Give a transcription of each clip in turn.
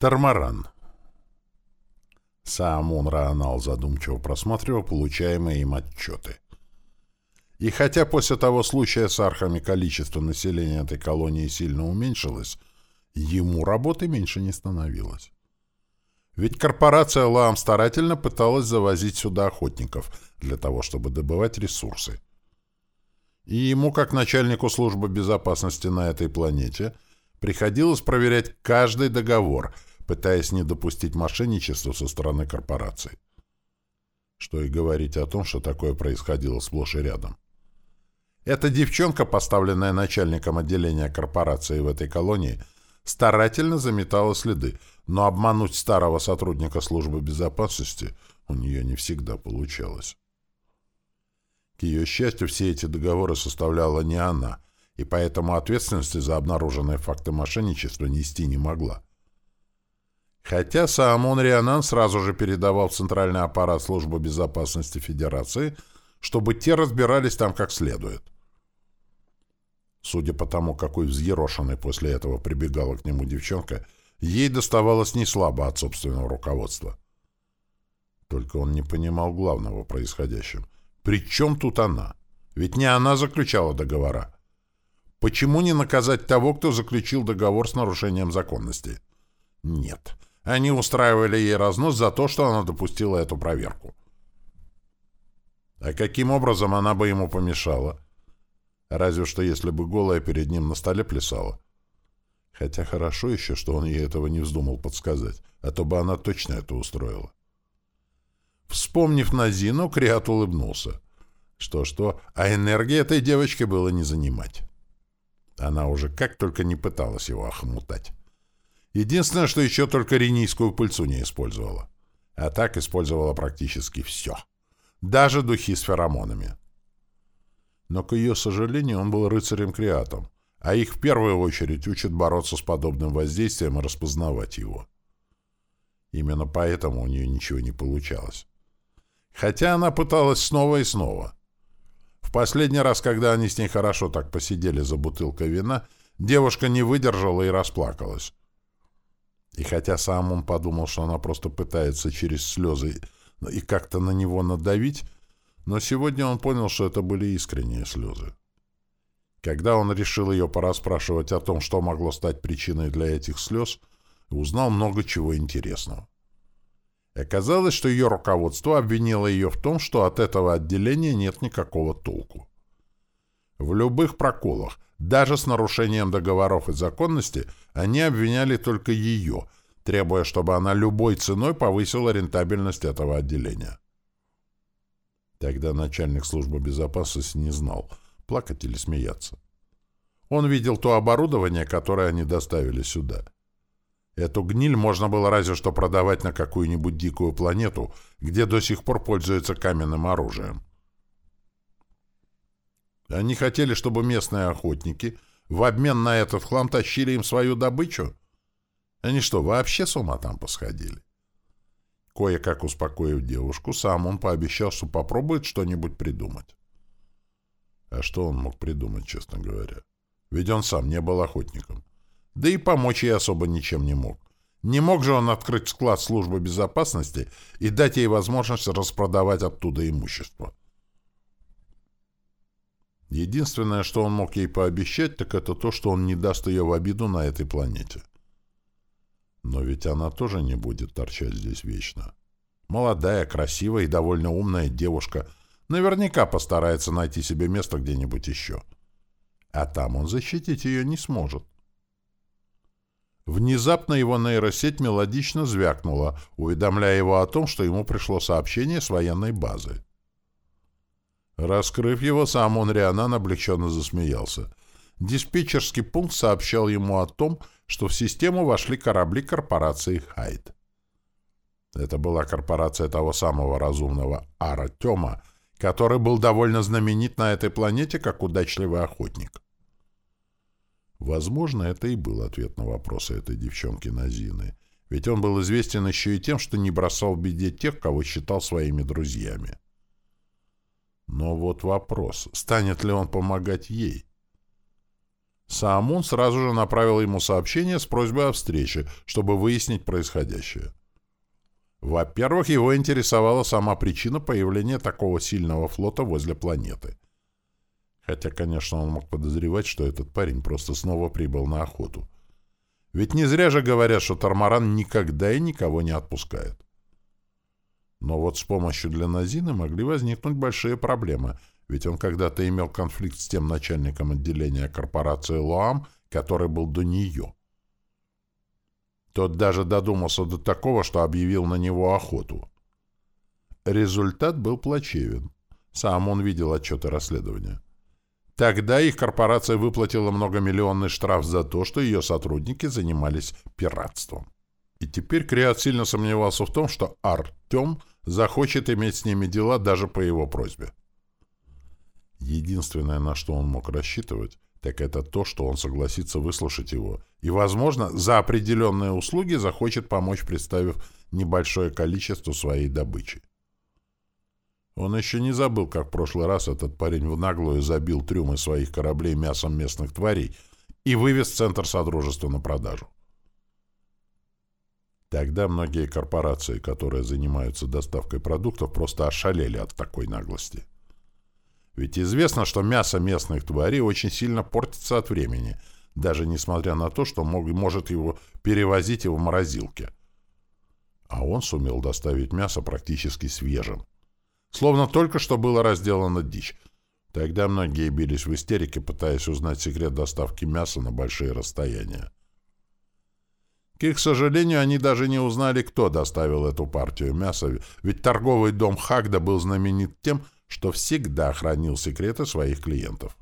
Тормаран. Саамун Раанал задумчиво просматривал получаемые им отчеты. И хотя после того случая с архами количество населения этой колонии сильно уменьшилось, ему работы меньше не становилось. Ведь корпорация Лаам старательно пыталась завозить сюда охотников для того, чтобы добывать ресурсы. И ему, как начальнику службы безопасности на этой планете, приходилось проверять каждый договор – пытаясь не допустить мошенничества со стороны корпораций. Что и говорить о том, что такое происходило сплошь и рядом. Эта девчонка, поставленная начальником отделения корпорации в этой колонии, старательно заметала следы, но обмануть старого сотрудника службы безопасности у нее не всегда получалось. К ее счастью, все эти договоры составляла не она, и поэтому ответственности за обнаруженные факты мошенничества нести не могла. Хотя Саамон Рианан сразу же передавал в Центральный аппарат Службы безопасности Федерации, чтобы те разбирались там как следует. Судя по тому, какой взъерошенной после этого прибегала к нему девчонка, ей доставалось не слабо от собственного руководства. Только он не понимал главного происходящего. При чем тут она? Ведь не она заключала договора. Почему не наказать того, кто заключил договор с нарушением законности? Нет. Они устраивали ей разнос за то, что она допустила эту проверку. А каким образом она бы ему помешала? Разве что если бы голая перед ним на столе плясала. Хотя хорошо еще, что он ей этого не вздумал подсказать, а то бы она точно это устроила. Вспомнив Назину, Криат улыбнулся. Что-что, а энергии этой девочки было не занимать. Она уже как только не пыталась его охмутать. Единственное, что еще только ренийскую пыльцу не использовала. А так использовала практически все. Даже духи с феромонами. Но, к ее сожалению, он был рыцарем-креатом, а их в первую очередь учат бороться с подобным воздействием и распознавать его. Именно поэтому у нее ничего не получалось. Хотя она пыталась снова и снова. В последний раз, когда они с ней хорошо так посидели за бутылкой вина, девушка не выдержала и расплакалась. И хотя сам он подумал, что она просто пытается через слезы и как-то на него надавить, но сегодня он понял, что это были искренние слезы. Когда он решил ее порасспрашивать о том, что могло стать причиной для этих слез, узнал много чего интересного. Оказалось, что ее руководство обвинило ее в том, что от этого отделения нет никакого толку. В любых проколах, даже с нарушением договоров и законности они обвиняли только ее, требуя, чтобы она любой ценой повысила рентабельность этого отделения. Тогда начальник службы безопасности не знал, плакать или смеяться. Он видел то оборудование, которое они доставили сюда. Эту гниль можно было разве что продавать на какую-нибудь дикую планету, где до сих пор пользуются каменным оружием. Они хотели, чтобы местные охотники в обмен на этот хлам тащили им свою добычу? Они что, вообще с ума там посходили? Кое-как успокоив девушку, сам он пообещал, что попробует что-нибудь придумать. А что он мог придумать, честно говоря? Ведь он сам не был охотником. Да и помочь ей особо ничем не мог. Не мог же он открыть склад службы безопасности и дать ей возможность распродавать оттуда имущество. Единственное, что он мог ей пообещать, так это то, что он не даст ее в обиду на этой планете. Но ведь она тоже не будет торчать здесь вечно. Молодая, красивая и довольно умная девушка наверняка постарается найти себе место где-нибудь еще. А там он защитить ее не сможет. Внезапно его нейросеть мелодично звякнула, уведомляя его о том, что ему пришло сообщение с военной базы. Раскрыв его, сам он Рианан облегченно засмеялся. Диспетчерский пункт сообщал ему о том, что в систему вошли корабли корпорации «Хайд». Это была корпорация того самого разумного Артема, который был довольно знаменит на этой планете как удачливый охотник. Возможно, это и был ответ на вопросы этой девчонки Назины, ведь он был известен еще и тем, что не бросал в беде тех, кого считал своими друзьями. Но вот вопрос, станет ли он помогать ей? Саамун сразу же направил ему сообщение с просьбой о встрече, чтобы выяснить происходящее. Во-первых, его интересовала сама причина появления такого сильного флота возле планеты. Хотя, конечно, он мог подозревать, что этот парень просто снова прибыл на охоту. Ведь не зря же говорят, что Тормаран никогда и никого не отпускает. Но вот с помощью для Назины могли возникнуть большие проблемы, ведь он когда-то имел конфликт с тем начальником отделения корпорации Лоам, который был до нее. Тот даже додумался до такого, что объявил на него охоту. Результат был плачевен. Сам он видел отчеты расследования. Тогда их корпорация выплатила многомиллионный штраф за то, что ее сотрудники занимались пиратством. И теперь Криат сильно сомневался в том, что Артем захочет иметь с ними дела даже по его просьбе. Единственное, на что он мог рассчитывать, так это то, что он согласится выслушать его и, возможно, за определенные услуги захочет помочь, представив небольшое количество своей добычи. Он еще не забыл, как в прошлый раз этот парень в наглую забил трюмы своих кораблей мясом местных тварей и вывез центр Содружества на продажу. Тогда многие корпорации, которые занимаются доставкой продуктов, просто ошалели от такой наглости. Ведь известно, что мясо местных тварей очень сильно портится от времени, даже несмотря на то, что мог, может его перевозить и в морозилке. А он сумел доставить мясо практически свежим. Словно только что было разделано дичь. Тогда многие бились в истерике, пытаясь узнать секрет доставки мяса на большие расстояния. К их сожалению, они даже не узнали, кто доставил эту партию мяса, ведь торговый дом Хагда был знаменит тем, что всегда хранил секреты своих клиентов.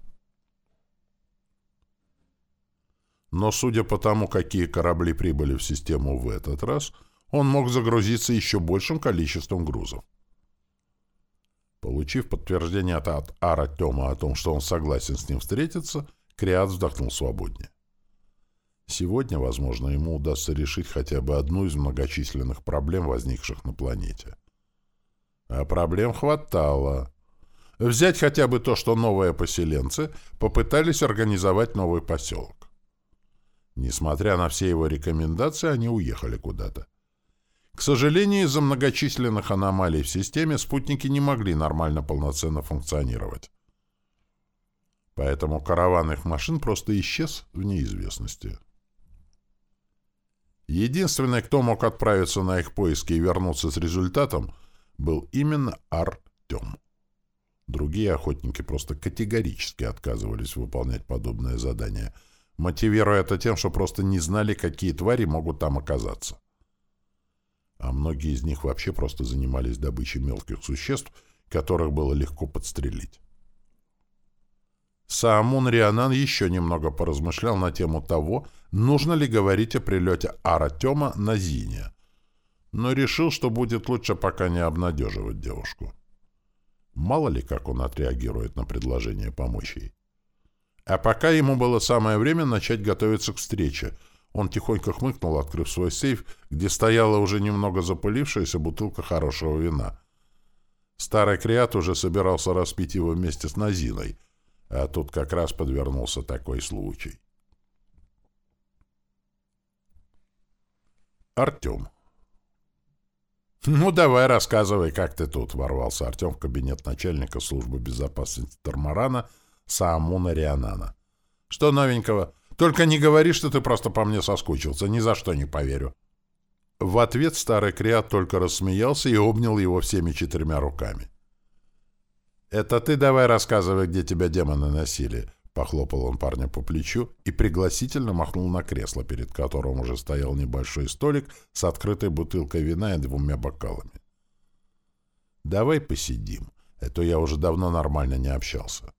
Но судя по тому, какие корабли прибыли в систему в этот раз, он мог загрузиться еще большим количеством грузов. Получив подтверждение от, Ара о том, что он согласен с ним встретиться, Криат вздохнул свободнее. Сегодня, возможно, ему удастся решить хотя бы одну из многочисленных проблем, возникших на планете. А проблем хватало. Взять хотя бы то, что новые поселенцы попытались организовать новый поселок. Несмотря на все его рекомендации, они уехали куда-то. К сожалению, из-за многочисленных аномалий в системе спутники не могли нормально полноценно функционировать. Поэтому караван их машин просто исчез в неизвестности. Единственный, кто мог отправиться на их поиски и вернуться с результатом, был именно Артем. Другие охотники просто категорически отказывались выполнять подобное задание, мотивируя это тем, что просто не знали, какие твари могут там оказаться. А многие из них вообще просто занимались добычей мелких существ, которых было легко подстрелить. Саамун Рианан еще немного поразмышлял на тему того, нужно ли говорить о прилете Аратема на Зине, но решил, что будет лучше пока не обнадеживать девушку. Мало ли, как он отреагирует на предложение помочь ей. А пока ему было самое время начать готовиться к встрече. Он тихонько хмыкнул, открыв свой сейф, где стояла уже немного запылившаяся бутылка хорошего вина. Старый креат уже собирался распить его вместе с Назиной, а тут как раз подвернулся такой случай. Артем «Ну, давай рассказывай, как ты тут», — ворвался Артем в кабинет начальника службы безопасности Тормарана Саамуна Рианана. «Что новенького? Только не говори, что ты просто по мне соскучился, ни за что не поверю». В ответ старый Криат только рассмеялся и обнял его всеми четырьмя руками. «Это ты давай рассказывай, где тебя демоны носили», Похлопал он парня по плечу и пригласительно махнул на кресло, перед которым уже стоял небольшой столик с открытой бутылкой вина и двумя бокалами. «Давай посидим, Это я уже давно нормально не общался».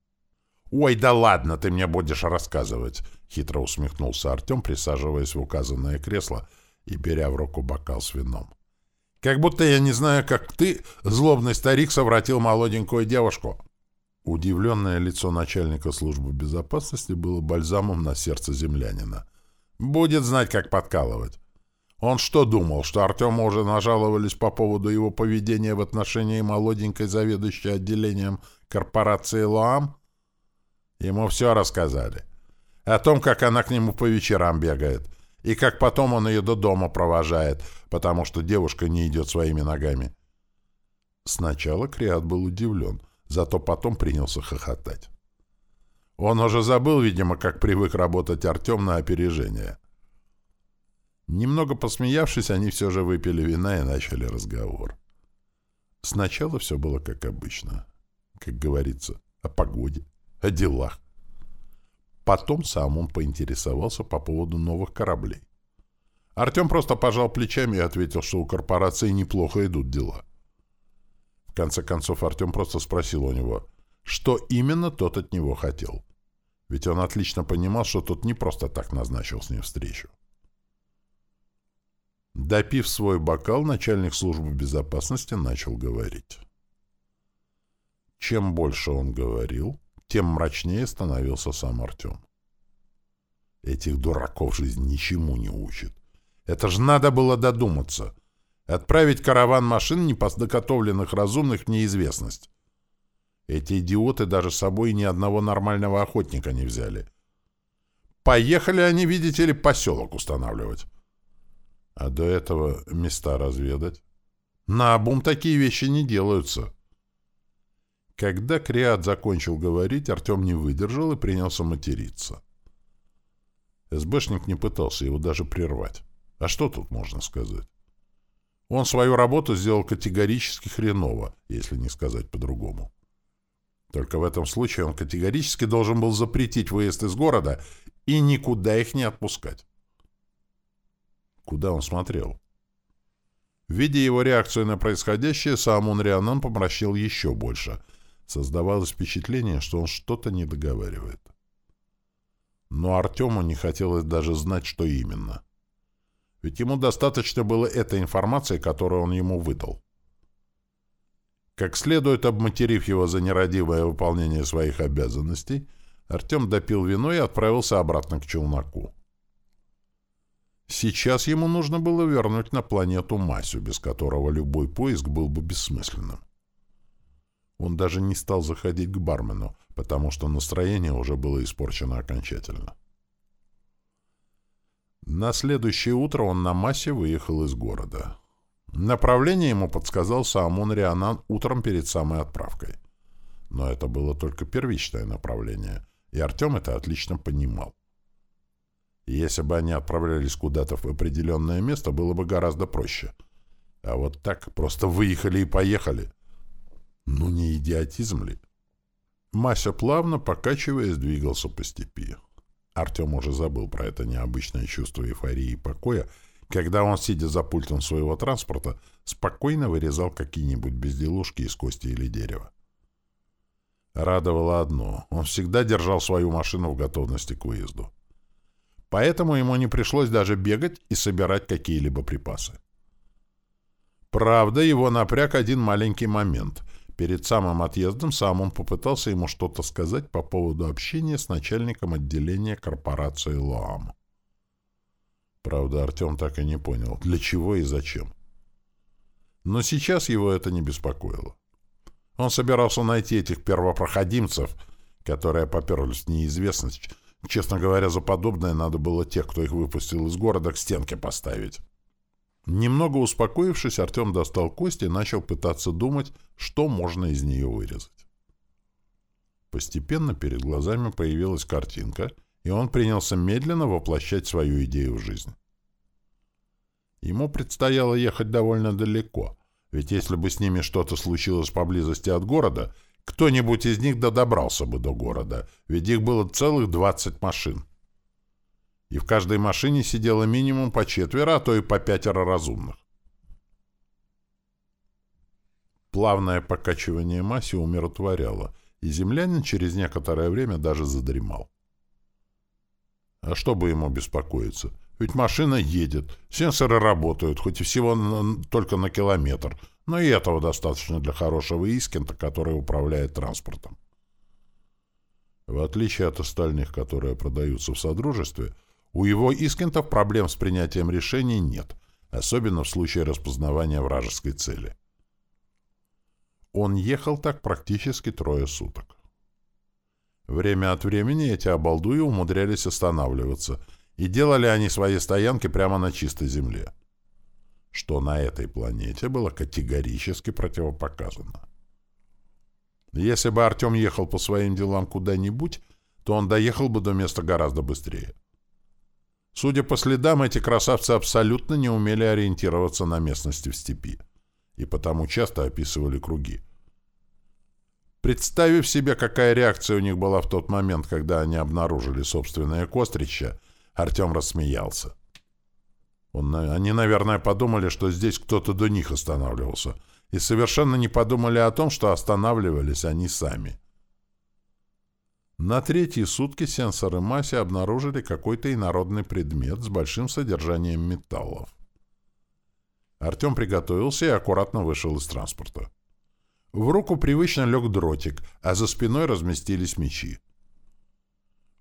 «Ой, да ладно, ты мне будешь рассказывать!» — хитро усмехнулся Артем, присаживаясь в указанное кресло и беря в руку бокал с вином. «Как будто я не знаю, как ты, злобный старик, совратил молоденькую девушку». Удивленное лицо начальника службы безопасности было бальзамом на сердце землянина. «Будет знать, как подкалывать. Он что думал, что Артему уже нажаловались по поводу его поведения в отношении молоденькой заведующей отделением корпорации «Лоам»? Ему все рассказали. О том, как она к нему по вечерам бегает. И как потом он ее до дома провожает, потому что девушка не идет своими ногами. Сначала Криат был удивлен, зато потом принялся хохотать. Он уже забыл, видимо, как привык работать Артем на опережение. Немного посмеявшись, они все же выпили вина и начали разговор. Сначала все было как обычно. Как говорится, о погоде, о делах. Потом сам он поинтересовался по поводу новых кораблей. Артем просто пожал плечами и ответил, что у корпорации неплохо идут дела. В конце концов Артем просто спросил у него, что именно тот от него хотел. Ведь он отлично понимал, что тот не просто так назначил с ним встречу. Допив свой бокал, начальник службы безопасности начал говорить. Чем больше он говорил, тем мрачнее становился сам Артем. Этих дураков жизнь ничему не учит. Это же надо было додуматься. Отправить караван машин, не подготовленных разумных, в неизвестность. Эти идиоты даже с собой ни одного нормального охотника не взяли. Поехали они, видите ли, поселок устанавливать. А до этого места разведать. На обум такие вещи не делаются. Когда Криат закончил говорить, Артем не выдержал и принялся материться. СБшник не пытался его даже прервать. А что тут можно сказать? Он свою работу сделал категорически хреново, если не сказать по-другому. Только в этом случае он категорически должен был запретить выезд из города и никуда их не отпускать. Куда он смотрел? Видя его реакцию на происходящее, сам он Рианан помрачнел еще больше. Создавалось впечатление, что он что-то не договаривает. Но Артему не хотелось даже знать, что именно. Ведь ему достаточно было этой информации, которую он ему выдал. Как следует обматерив его за нерадивое выполнение своих обязанностей, Артем допил вино и отправился обратно к челноку. Сейчас ему нужно было вернуть на планету Масю, без которого любой поиск был бы бессмысленным. Он даже не стал заходить к бармену, потому что настроение уже было испорчено окончательно. На следующее утро он на Масе выехал из города. Направление ему подсказал Саамун Рианан утром перед самой отправкой. Но это было только первичное направление, и Артем это отлично понимал. Если бы они отправлялись куда-то в определенное место, было бы гораздо проще. А вот так просто выехали и поехали. Ну не идиотизм ли? Мася плавно, покачиваясь, двигался по степи. Артем уже забыл про это необычное чувство эйфории и покоя, когда он, сидя за пультом своего транспорта, спокойно вырезал какие-нибудь безделушки из кости или дерева. Радовало одно — он всегда держал свою машину в готовности к выезду. Поэтому ему не пришлось даже бегать и собирать какие-либо припасы. Правда, его напряг один маленький момент. Перед самым отъездом сам он попытался ему что-то сказать по поводу общения с начальником отделения корпорации «Лоам». Правда, Артем так и не понял, для чего и зачем. Но сейчас его это не беспокоило. Он собирался найти этих первопроходимцев, которые поперлись в неизвестность. Честно говоря, за подобное надо было тех, кто их выпустил из города, к стенке поставить. Немного успокоившись, Артем достал кость и начал пытаться думать, что можно из нее вырезать. Постепенно перед глазами появилась картинка — и он принялся медленно воплощать свою идею в жизнь. Ему предстояло ехать довольно далеко, ведь если бы с ними что-то случилось поблизости от города, кто-нибудь из них додобрался бы до города, ведь их было целых 20 машин. И в каждой машине сидело минимум по четверо, а то и по пятеро разумных. Плавное покачивание масси умиротворяло, и землянин через некоторое время даже задремал. А что бы ему беспокоиться? Ведь машина едет, сенсоры работают, хоть и всего на, только на километр, но и этого достаточно для хорошего Искента, который управляет транспортом. В отличие от остальных, которые продаются в Содружестве, у его Искентов проблем с принятием решений нет, особенно в случае распознавания вражеской цели. Он ехал так практически трое суток. Время от времени эти обалдуи умудрялись останавливаться, и делали они свои стоянки прямо на чистой земле, что на этой планете было категорически противопоказано. Если бы Артем ехал по своим делам куда-нибудь, то он доехал бы до места гораздо быстрее. Судя по следам, эти красавцы абсолютно не умели ориентироваться на местности в степи, и потому часто описывали круги. Представив себе, какая реакция у них была в тот момент, когда они обнаружили собственное кострище, Артем рассмеялся. Он, они, наверное, подумали, что здесь кто-то до них останавливался, и совершенно не подумали о том, что останавливались они сами. На третьи сутки сенсоры Маси обнаружили какой-то инородный предмет с большим содержанием металлов. Артем приготовился и аккуратно вышел из транспорта. В руку привычно лег дротик, а за спиной разместились мечи.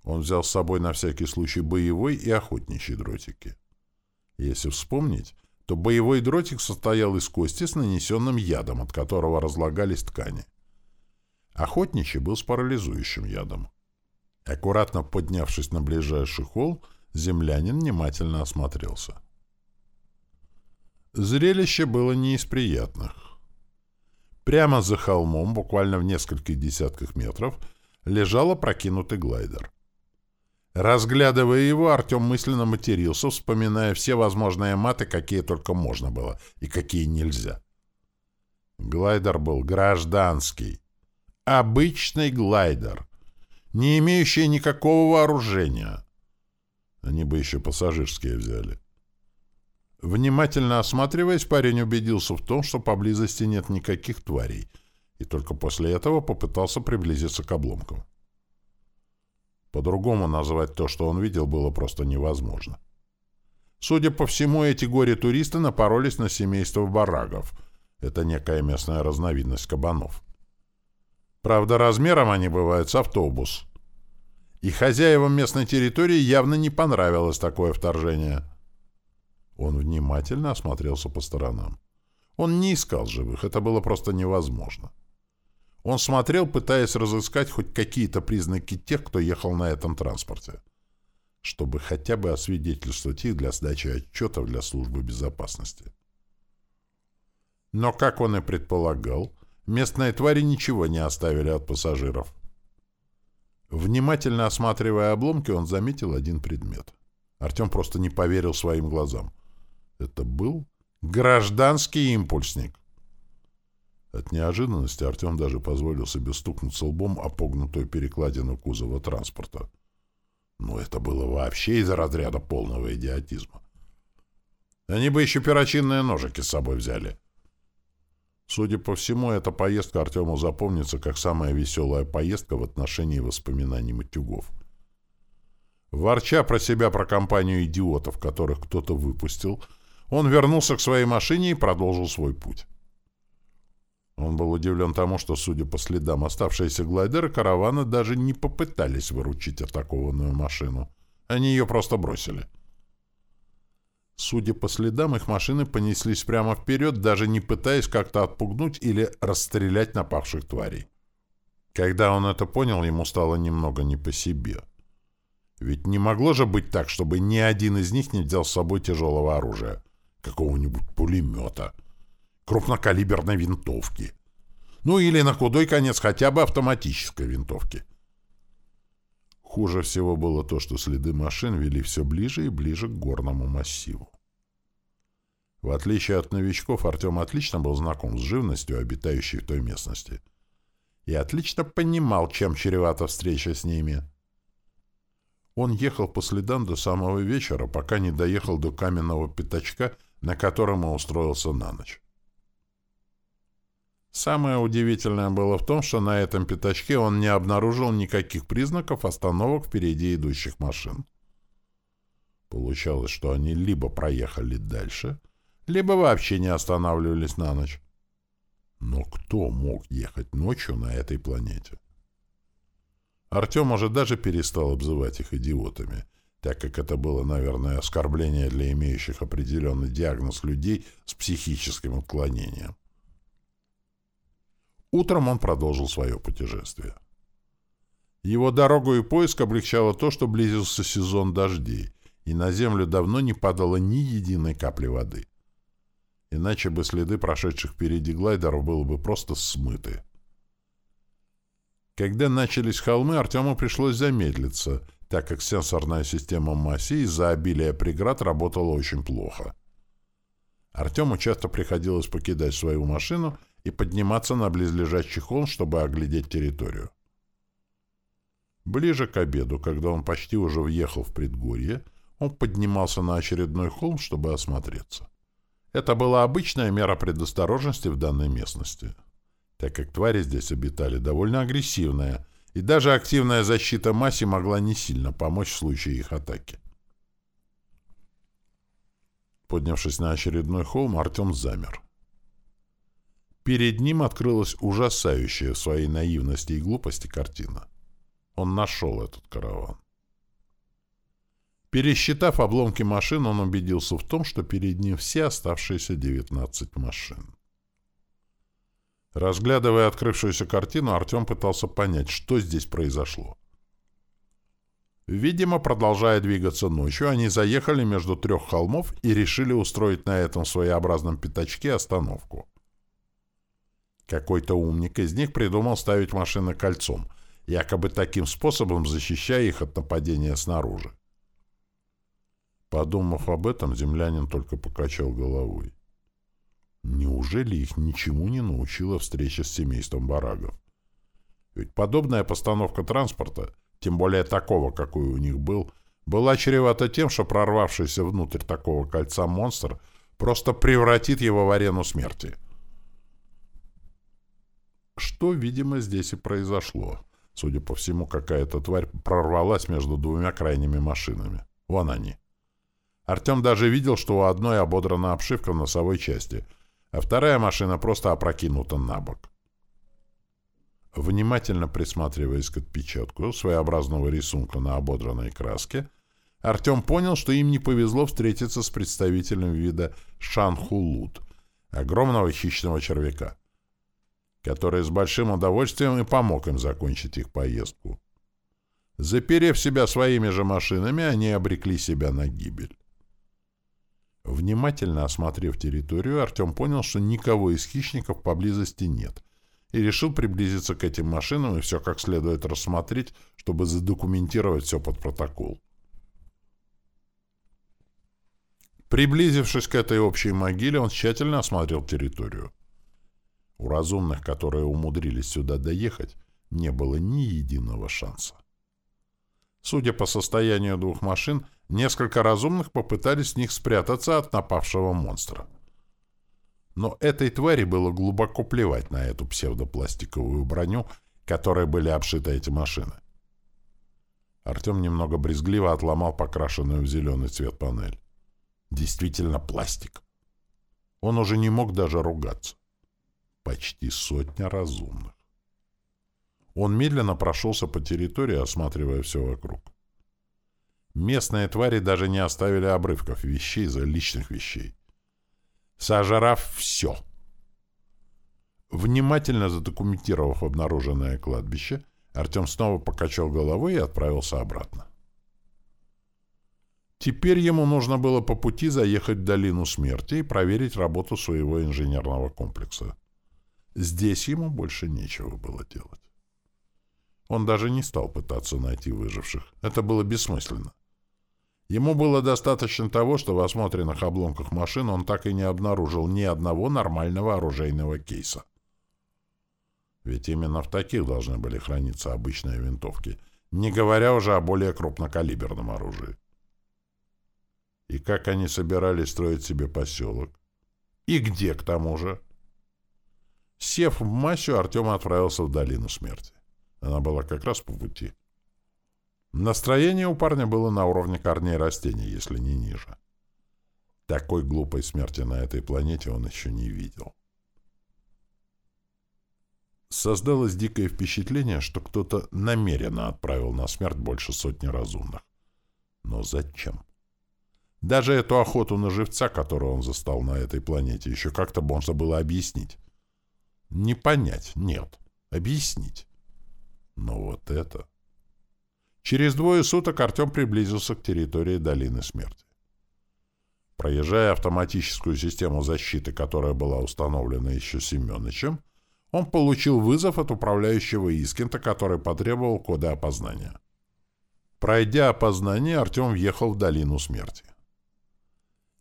Он взял с собой на всякий случай боевой и охотничий дротики. Если вспомнить, то боевой дротик состоял из кости с нанесенным ядом, от которого разлагались ткани. Охотничий был с парализующим ядом. Аккуратно поднявшись на ближайший холл, землянин внимательно осмотрелся. Зрелище было не из приятных. Прямо за холмом, буквально в нескольких десятках метров, лежал опрокинутый глайдер. Разглядывая его, Артем мысленно матерился, вспоминая все возможные маты, какие только можно было и какие нельзя. Глайдер был гражданский. Обычный глайдер, не имеющий никакого вооружения. Они бы еще пассажирские взяли. Внимательно осматриваясь, парень убедился в том, что поблизости нет никаких тварей, и только после этого попытался приблизиться к обломкам. По-другому назвать то, что он видел, было просто невозможно. Судя по всему, эти горе-туристы напоролись на семейство барагов. Это некая местная разновидность кабанов. Правда, размером они бывают с автобус. И хозяевам местной территории явно не понравилось такое вторжение – он внимательно осмотрелся по сторонам. Он не искал живых, это было просто невозможно. Он смотрел, пытаясь разыскать хоть какие-то признаки тех, кто ехал на этом транспорте, чтобы хотя бы освидетельствовать их для сдачи отчетов для службы безопасности. Но, как он и предполагал, местные твари ничего не оставили от пассажиров. Внимательно осматривая обломки, он заметил один предмет. Артем просто не поверил своим глазам. Это был гражданский импульсник. От неожиданности Артем даже позволил себе стукнуться лбом о погнутую перекладину кузова транспорта. Но это было вообще из разряда полного идиотизма. Они бы еще перочинные ножики с собой взяли. Судя по всему, эта поездка Артему запомнится как самая веселая поездка в отношении воспоминаний матюгов. Ворча про себя про компанию идиотов, которых кто-то выпустил, он вернулся к своей машине и продолжил свой путь. Он был удивлен тому, что, судя по следам, оставшиеся глайдеры каравана даже не попытались выручить атакованную машину. Они ее просто бросили. Судя по следам, их машины понеслись прямо вперед, даже не пытаясь как-то отпугнуть или расстрелять напавших тварей. Когда он это понял, ему стало немного не по себе. Ведь не могло же быть так, чтобы ни один из них не взял с собой тяжелого оружия какого-нибудь пулемета, крупнокалиберной винтовки. Ну или на худой конец хотя бы автоматической винтовки. Хуже всего было то, что следы машин вели все ближе и ближе к горному массиву. В отличие от новичков, Артем отлично был знаком с живностью, обитающей в той местности, и отлично понимал, чем чревата встреча с ними. Он ехал по следам до самого вечера, пока не доехал до каменного пятачка на котором и устроился на ночь. Самое удивительное было в том, что на этом пятачке он не обнаружил никаких признаков остановок впереди идущих машин. Получалось, что они либо проехали дальше, либо вообще не останавливались на ночь. Но кто мог ехать ночью на этой планете? Артем уже даже перестал обзывать их идиотами — так как это было, наверное, оскорбление для имеющих определенный диагноз людей с психическим отклонением. Утром он продолжил свое путешествие. Его дорогу и поиск облегчало то, что близился сезон дождей, и на землю давно не падало ни единой капли воды. Иначе бы следы прошедших впереди глайдеров было бы просто смыты. Когда начались холмы, Артему пришлось замедлиться, так как сенсорная система Масси из-за обилия преград работала очень плохо. Артему часто приходилось покидать свою машину и подниматься на близлежащий холм, чтобы оглядеть территорию. Ближе к обеду, когда он почти уже въехал в предгорье, он поднимался на очередной холм, чтобы осмотреться. Это была обычная мера предосторожности в данной местности так как твари здесь обитали довольно агрессивная, и даже активная защита масси могла не сильно помочь в случае их атаки. Поднявшись на очередной холм, Артем замер. Перед ним открылась ужасающая в своей наивности и глупости картина. Он нашел этот караван. Пересчитав обломки машин, он убедился в том, что перед ним все оставшиеся 19 машин. Разглядывая открывшуюся картину, Артем пытался понять, что здесь произошло. Видимо, продолжая двигаться ночью, они заехали между трех холмов и решили устроить на этом своеобразном пятачке остановку. Какой-то умник из них придумал ставить машины кольцом, якобы таким способом защищая их от нападения снаружи. Подумав об этом, землянин только покачал головой. Неужели их ничему не научила встреча с семейством барагов? Ведь подобная постановка транспорта, тем более такого, какой у них был, была чревата тем, что прорвавшийся внутрь такого кольца монстр просто превратит его в арену смерти. Что, видимо, здесь и произошло. Судя по всему, какая-то тварь прорвалась между двумя крайними машинами. Вон они. Артем даже видел, что у одной ободрана обшивка в носовой части — а вторая машина просто опрокинута на бок. Внимательно присматриваясь к отпечатку своеобразного рисунка на ободранной краске, Артем понял, что им не повезло встретиться с представителем вида шанхулут, огромного хищного червяка, который с большим удовольствием и помог им закончить их поездку. Заперев себя своими же машинами, они обрекли себя на гибель. Внимательно осмотрев территорию, Артем понял, что никого из хищников поблизости нет, и решил приблизиться к этим машинам и все как следует рассмотреть, чтобы задокументировать все под протокол. Приблизившись к этой общей могиле, он тщательно осмотрел территорию. У разумных, которые умудрились сюда доехать, не было ни единого шанса. Судя по состоянию двух машин, Несколько разумных попытались с них спрятаться от напавшего монстра. Но этой твари было глубоко плевать на эту псевдопластиковую броню, которой были обшиты эти машины. Артем немного брезгливо отломал покрашенную в зеленый цвет панель. Действительно пластик. Он уже не мог даже ругаться. Почти сотня разумных. Он медленно прошелся по территории, осматривая все вокруг. Местные твари даже не оставили обрывков вещей за личных вещей. Сожрав все. Внимательно задокументировав обнаруженное кладбище, Артем снова покачал головой и отправился обратно. Теперь ему нужно было по пути заехать в долину смерти и проверить работу своего инженерного комплекса. Здесь ему больше нечего было делать. Он даже не стал пытаться найти выживших. Это было бессмысленно. Ему было достаточно того, что в осмотренных обломках машин он так и не обнаружил ни одного нормального оружейного кейса. Ведь именно в таких должны были храниться обычные винтовки, не говоря уже о более крупнокалиберном оружии. И как они собирались строить себе поселок? И где, к тому же? Сев в Масю, Артем отправился в долину смерти. Она была как раз по пути. Настроение у парня было на уровне корней растений, если не ниже. Такой глупой смерти на этой планете он еще не видел. Создалось дикое впечатление, что кто-то намеренно отправил на смерть больше сотни разумных. Но зачем? Даже эту охоту на живца, которую он застал на этой планете, еще как-то можно было объяснить. Не понять, нет. Объяснить. Но вот это... Через двое суток Артем приблизился к территории Долины Смерти. Проезжая автоматическую систему защиты, которая была установлена еще Семеновичем, он получил вызов от управляющего Искента, который потребовал коды опознания. Пройдя опознание, Артем въехал в Долину Смерти.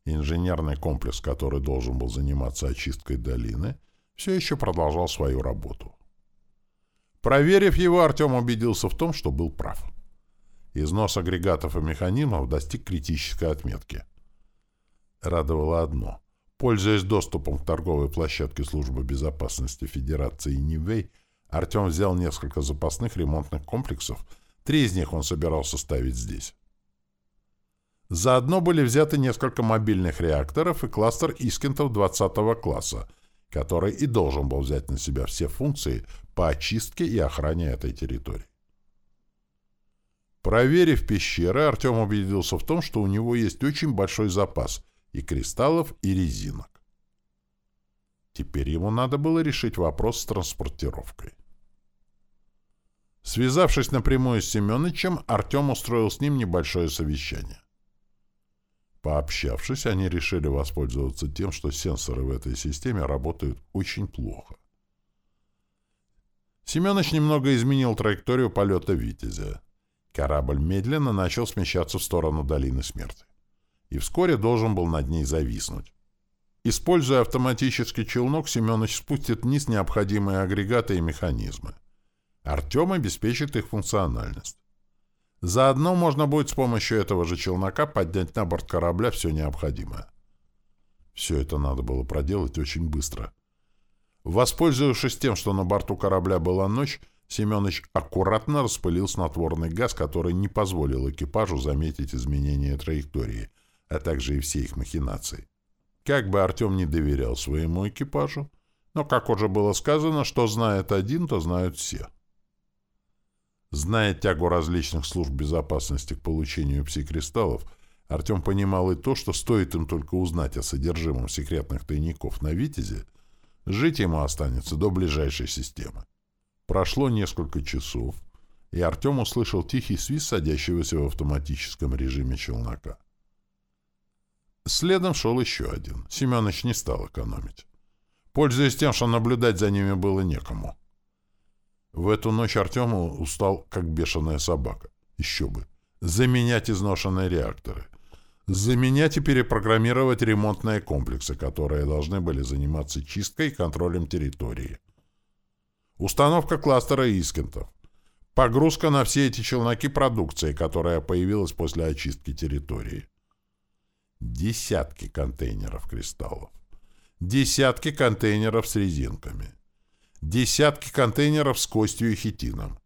Инженерный комплекс, который должен был заниматься очисткой долины, все еще продолжал свою работу. Проверив его, Артем убедился в том, что был прав. Износ агрегатов и механизмов достиг критической отметки. Радовало одно. Пользуясь доступом к торговой площадке Службы безопасности Федерации Нивэй, Артем взял несколько запасных ремонтных комплексов, три из них он собирался ставить здесь. Заодно были взяты несколько мобильных реакторов и кластер Искентов 20 класса, который и должен был взять на себя все функции по очистке и охране этой территории. Проверив пещеры, Артем убедился в том, что у него есть очень большой запас и кристаллов, и резинок. Теперь ему надо было решить вопрос с транспортировкой. Связавшись напрямую с Семеновичем, Артем устроил с ним небольшое совещание. Пообщавшись, они решили воспользоваться тем, что сенсоры в этой системе работают очень плохо. Семенович немного изменил траекторию полета «Витязя». Корабль медленно начал смещаться в сторону долины смерти. И вскоре должен был над ней зависнуть. Используя автоматический челнок, Семенович спустит вниз необходимые агрегаты и механизмы. Артем обеспечит их функциональность. Заодно можно будет с помощью этого же челнока поднять на борт корабля все необходимое. Все это надо было проделать очень быстро. Воспользовавшись тем, что на борту корабля была ночь, Семенович аккуратно распылил снотворный газ, который не позволил экипажу заметить изменение траектории, а также и все их махинации. Как бы Артем не доверял своему экипажу, но, как уже было сказано, что знает один, то знают все. Зная тягу различных служб безопасности к получению псикристаллов, Артем понимал и то, что стоит им только узнать о содержимом секретных тайников на «Витязе», жить ему останется до ближайшей системы. Прошло несколько часов, и Артем услышал тихий свист садящегося в автоматическом режиме челнока. Следом шел еще один. Семенович не стал экономить. Пользуясь тем, что наблюдать за ними было некому. В эту ночь Артем устал, как бешеная собака. Еще бы. Заменять изношенные реакторы. Заменять и перепрограммировать ремонтные комплексы, которые должны были заниматься чисткой и контролем территории. Установка кластера Искентов. Погрузка на все эти челноки продукции, которая появилась после очистки территории. Десятки контейнеров кристаллов. Десятки контейнеров с резинками десятки контейнеров с костью и хитином.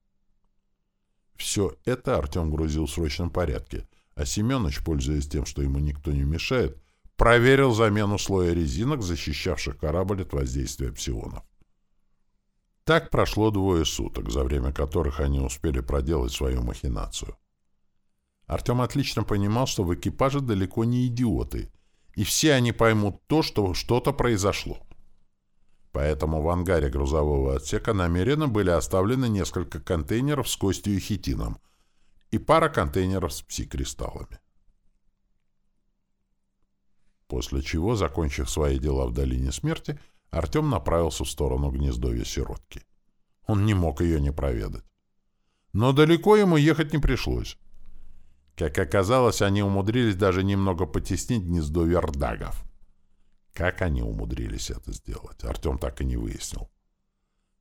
Все это Артем грузил в срочном порядке, а Семенович, пользуясь тем, что ему никто не мешает, проверил замену слоя резинок, защищавших корабль от воздействия псионов. Так прошло двое суток, за время которых они успели проделать свою махинацию. Артем отлично понимал, что в экипаже далеко не идиоты, и все они поймут то, что что-то произошло. Поэтому в ангаре грузового отсека намеренно были оставлены несколько контейнеров с костью и хитином и пара контейнеров с пси-кристаллами. После чего, закончив свои дела в Долине Смерти, Артем направился в сторону гнездовья сиротки. Он не мог ее не проведать. Но далеко ему ехать не пришлось. Как оказалось, они умудрились даже немного потеснить гнездо вердагов. Как они умудрились это сделать, Артем так и не выяснил.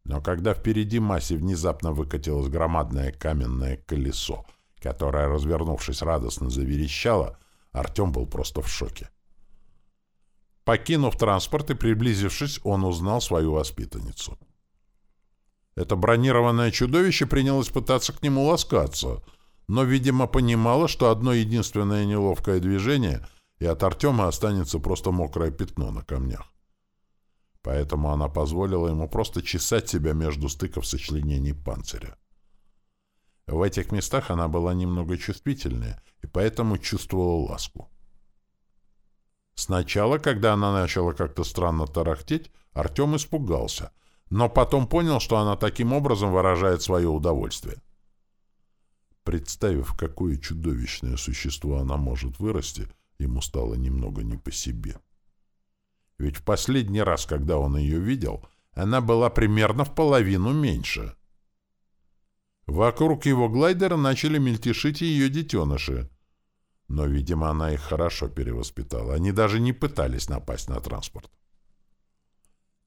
Но когда впереди массе внезапно выкатилось громадное каменное колесо, которое, развернувшись, радостно заверещало, Артем был просто в шоке. Покинув транспорт и приблизившись, он узнал свою воспитанницу. Это бронированное чудовище принялось пытаться к нему ласкаться, но, видимо, понимало, что одно единственное неловкое движение — и от Артема останется просто мокрое пятно на камнях. Поэтому она позволила ему просто чесать себя между стыков сочленений панциря. В этих местах она была немного чувствительнее, и поэтому чувствовала ласку. Сначала, когда она начала как-то странно тарахтеть, Артем испугался, но потом понял, что она таким образом выражает свое удовольствие. Представив, какое чудовищное существо она может вырасти, ему стало немного не по себе. Ведь в последний раз, когда он ее видел, она была примерно в половину меньше. Вокруг его глайдера начали мельтешить ее детеныши. Но, видимо, она их хорошо перевоспитала. Они даже не пытались напасть на транспорт.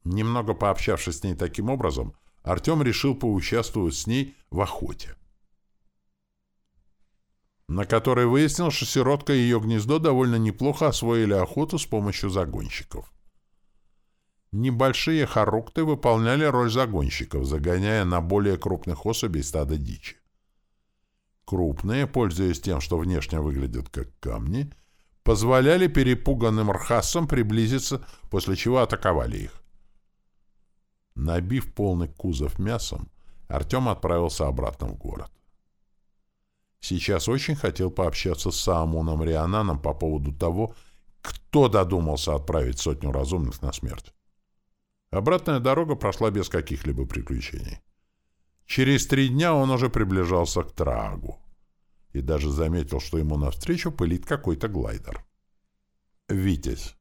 Немного пообщавшись с ней таким образом, Артем решил поучаствовать с ней в охоте на которой выяснил, что сиротка и ее гнездо довольно неплохо освоили охоту с помощью загонщиков. Небольшие харукты выполняли роль загонщиков, загоняя на более крупных особей стада дичи. Крупные, пользуясь тем, что внешне выглядят как камни, позволяли перепуганным рхасам приблизиться, после чего атаковали их. Набив полный кузов мясом, Артем отправился обратно в город. Сейчас очень хотел пообщаться с Саамуном Риананом по поводу того, кто додумался отправить сотню разумных на смерть. Обратная дорога прошла без каких-либо приключений. Через три дня он уже приближался к Трагу и даже заметил, что ему навстречу пылит какой-то глайдер. «Витязь».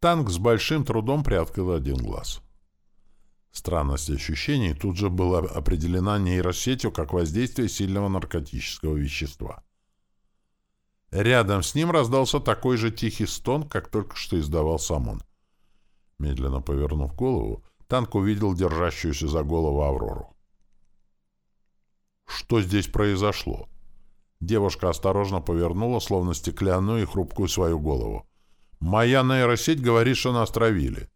Танк с большим трудом приоткрыл один глаз. Странность ощущений тут же была определена нейросетью как воздействие сильного наркотического вещества. Рядом с ним раздался такой же тихий стон, как только что издавал сам он. Медленно повернув голову, танк увидел держащуюся за голову Аврору. Что здесь произошло? Девушка осторожно повернула, словно стеклянную и хрупкую свою голову. «Моя нейросеть говорит, что нас травили».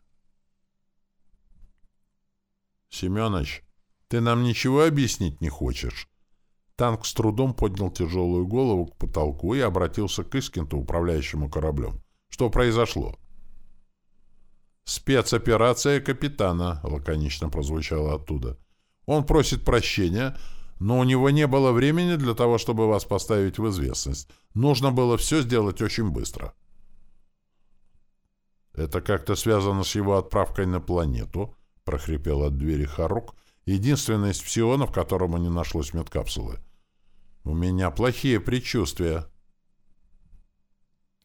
«Семенович, ты нам ничего объяснить не хочешь?» Танк с трудом поднял тяжелую голову к потолку и обратился к Искенту, управляющему кораблем. «Что произошло?» «Спецоперация капитана», — лаконично прозвучало оттуда. «Он просит прощения, но у него не было времени для того, чтобы вас поставить в известность. Нужно было все сделать очень быстро». «Это как-то связано с его отправкой на планету?» Прохрипел от двери Харук, единственный из псионов, которому не нашлось медкапсулы. «У меня плохие предчувствия».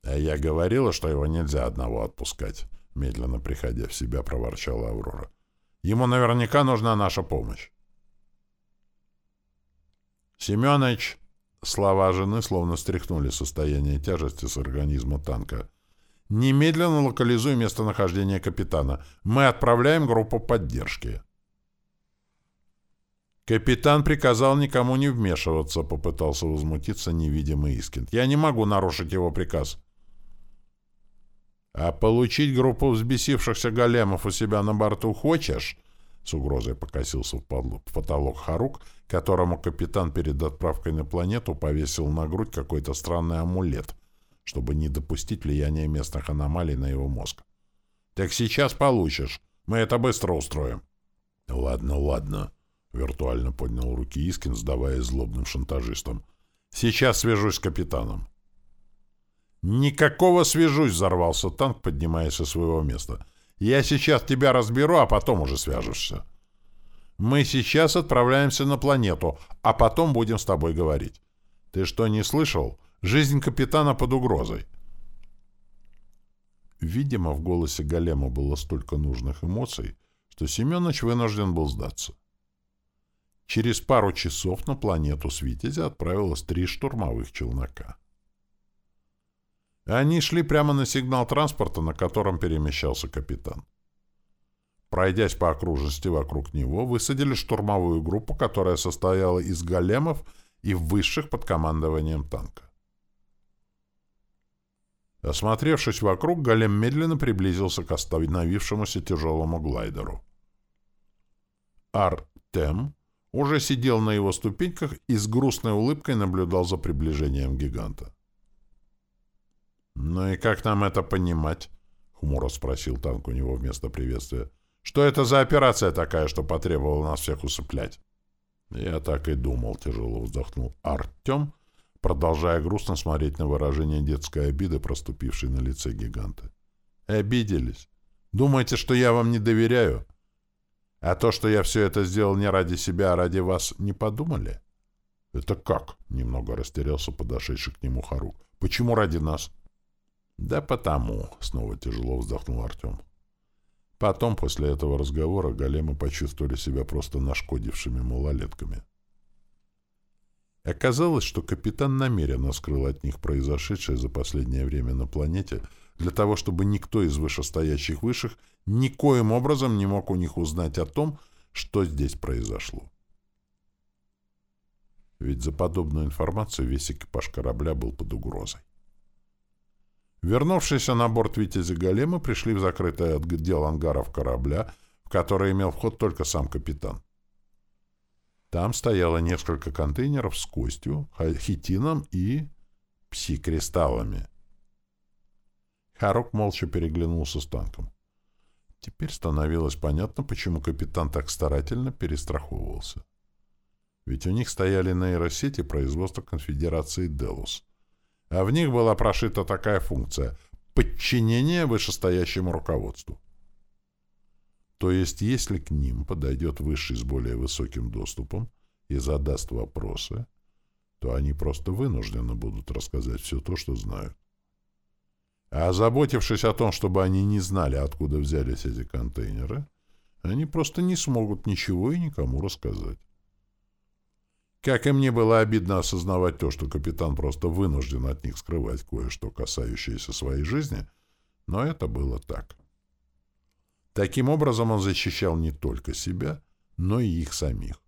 «А я говорила, что его нельзя одного отпускать», — медленно приходя в себя, проворчала Аврора. «Ему наверняка нужна наша помощь». «Семёныч!» Слова жены словно стряхнули состояние тяжести с организма танка — Немедленно локализуй местонахождение капитана. Мы отправляем группу поддержки. Капитан приказал никому не вмешиваться, попытался возмутиться невидимый Искинд. Я не могу нарушить его приказ. А получить группу взбесившихся големов у себя на борту хочешь? С угрозой покосился в потолок Харук, которому капитан перед отправкой на планету повесил на грудь какой-то странный амулет, чтобы не допустить влияния местных аномалий на его мозг. «Так сейчас получишь. Мы это быстро устроим». «Ладно, ладно», — виртуально поднял руки Искин, сдаваясь злобным шантажистам. «Сейчас свяжусь с капитаном». «Никакого свяжусь!» — взорвался танк, поднимаясь со своего места. «Я сейчас тебя разберу, а потом уже свяжешься. Мы сейчас отправляемся на планету, а потом будем с тобой говорить. Ты что, не слышал? Жизнь капитана под угрозой. Видимо, в голосе Голема было столько нужных эмоций, что Семенович вынужден был сдаться. Через пару часов на планету с Витязя отправилось три штурмовых челнока. Они шли прямо на сигнал транспорта, на котором перемещался капитан. Пройдясь по окружности вокруг него, высадили штурмовую группу, которая состояла из големов и высших под командованием танка. Осмотревшись вокруг, голем медленно приблизился к остановившемуся тяжелому глайдеру. Артем уже сидел на его ступеньках и с грустной улыбкой наблюдал за приближением гиганта. «Ну и как нам это понимать?» — хмуро спросил танк у него вместо приветствия. «Что это за операция такая, что потребовала нас всех усыплять?» «Я так и думал», — тяжело вздохнул Артем, продолжая грустно смотреть на выражение детской обиды, проступившей на лице гиганта. «Обиделись? Думаете, что я вам не доверяю? А то, что я все это сделал не ради себя, а ради вас, не подумали?» «Это как?» — немного растерялся подошедший к нему Харук. «Почему ради нас?» «Да потому», — снова тяжело вздохнул Артем. Потом, после этого разговора, големы почувствовали себя просто нашкодившими малолетками. Оказалось, что капитан намеренно скрыл от них произошедшее за последнее время на планете для того, чтобы никто из вышестоящих высших никоим образом не мог у них узнать о том, что здесь произошло. Ведь за подобную информацию весь экипаж корабля был под угрозой. Вернувшиеся на борт «Витязи Големы» пришли в закрытый отдел ангаров корабля, в который имел вход только сам капитан. Там стояло несколько контейнеров с костью, хитином и пси-кристаллами. Харук молча переглянулся с танком. Теперь становилось понятно, почему капитан так старательно перестраховывался. Ведь у них стояли нейросети производства конфедерации «Делус», а в них была прошита такая функция — подчинение вышестоящему руководству. То есть, если к ним подойдет высший с более высоким доступом и задаст вопросы, то они просто вынуждены будут рассказать все то, что знают. А озаботившись о том, чтобы они не знали, откуда взялись эти контейнеры, они просто не смогут ничего и никому рассказать. Как и мне было обидно осознавать то, что капитан просто вынужден от них скрывать кое-что, касающееся своей жизни, но это было так. Таким образом, он защищал не только себя, но и их самих.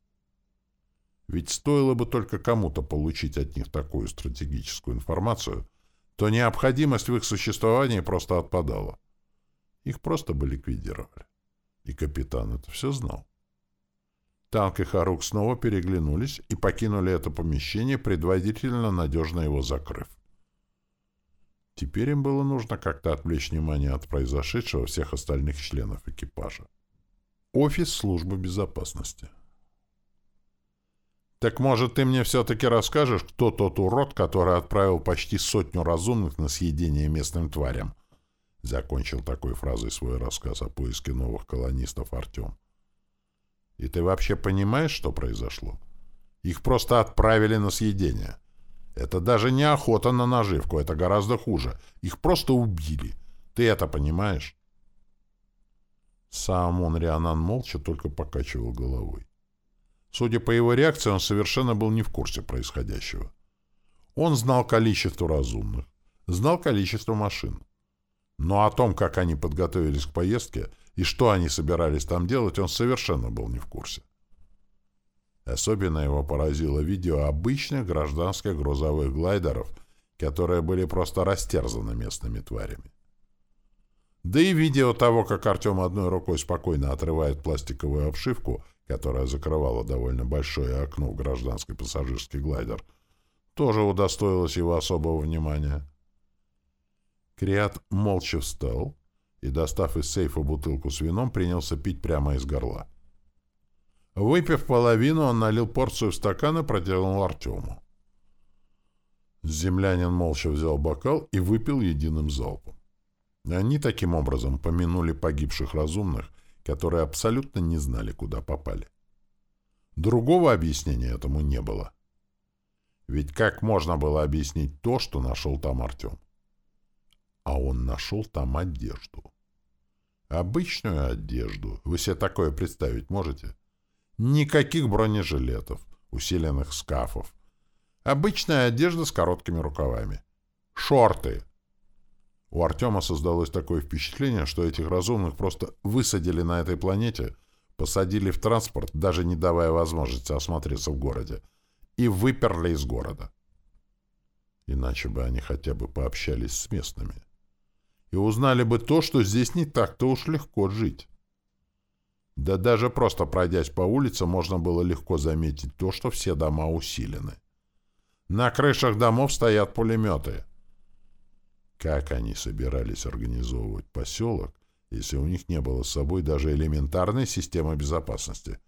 Ведь стоило бы только кому-то получить от них такую стратегическую информацию, то необходимость в их существовании просто отпадала. Их просто бы ликвидировали. И капитан это все знал. Танк и Харук снова переглянулись и покинули это помещение, предварительно надежно его закрыв. Теперь им было нужно как-то отвлечь внимание от произошедшего всех остальных членов экипажа. Офис службы безопасности. «Так, может, ты мне все-таки расскажешь, кто тот урод, который отправил почти сотню разумных на съедение местным тварям?» Закончил такой фразой свой рассказ о поиске новых колонистов Артем. «И ты вообще понимаешь, что произошло? Их просто отправили на съедение. Это даже не охота на наживку, это гораздо хуже. Их просто убили. Ты это понимаешь? Саамон Рианан молча только покачивал головой. Судя по его реакции, он совершенно был не в курсе происходящего. Он знал количество разумных, знал количество машин. Но о том, как они подготовились к поездке и что они собирались там делать, он совершенно был не в курсе. Особенно его поразило видео обычных гражданских грузовых глайдеров, которые были просто растерзаны местными тварями. Да и видео того, как Артем одной рукой спокойно отрывает пластиковую обшивку, которая закрывала довольно большое окно в гражданский пассажирский глайдер, тоже удостоилось его особого внимания. Криат молча встал и, достав из сейфа бутылку с вином, принялся пить прямо из горла. Выпив половину, он налил порцию в стакан и протянул Артему. Землянин молча взял бокал и выпил единым залпом. Они таким образом помянули погибших разумных, которые абсолютно не знали, куда попали. Другого объяснения этому не было. Ведь как можно было объяснить то, что нашел там Артем? А он нашел там одежду. Обычную одежду. Вы себе такое представить можете? — Никаких бронежилетов, усиленных скафов. Обычная одежда с короткими рукавами. Шорты. У Артема создалось такое впечатление, что этих разумных просто высадили на этой планете, посадили в транспорт, даже не давая возможности осмотреться в городе, и выперли из города. Иначе бы они хотя бы пообщались с местными. И узнали бы то, что здесь не так-то уж легко жить. Да даже просто пройдясь по улице, можно было легко заметить то, что все дома усилены. На крышах домов стоят пулеметы. Как они собирались организовывать поселок, если у них не было с собой даже элементарной системы безопасности,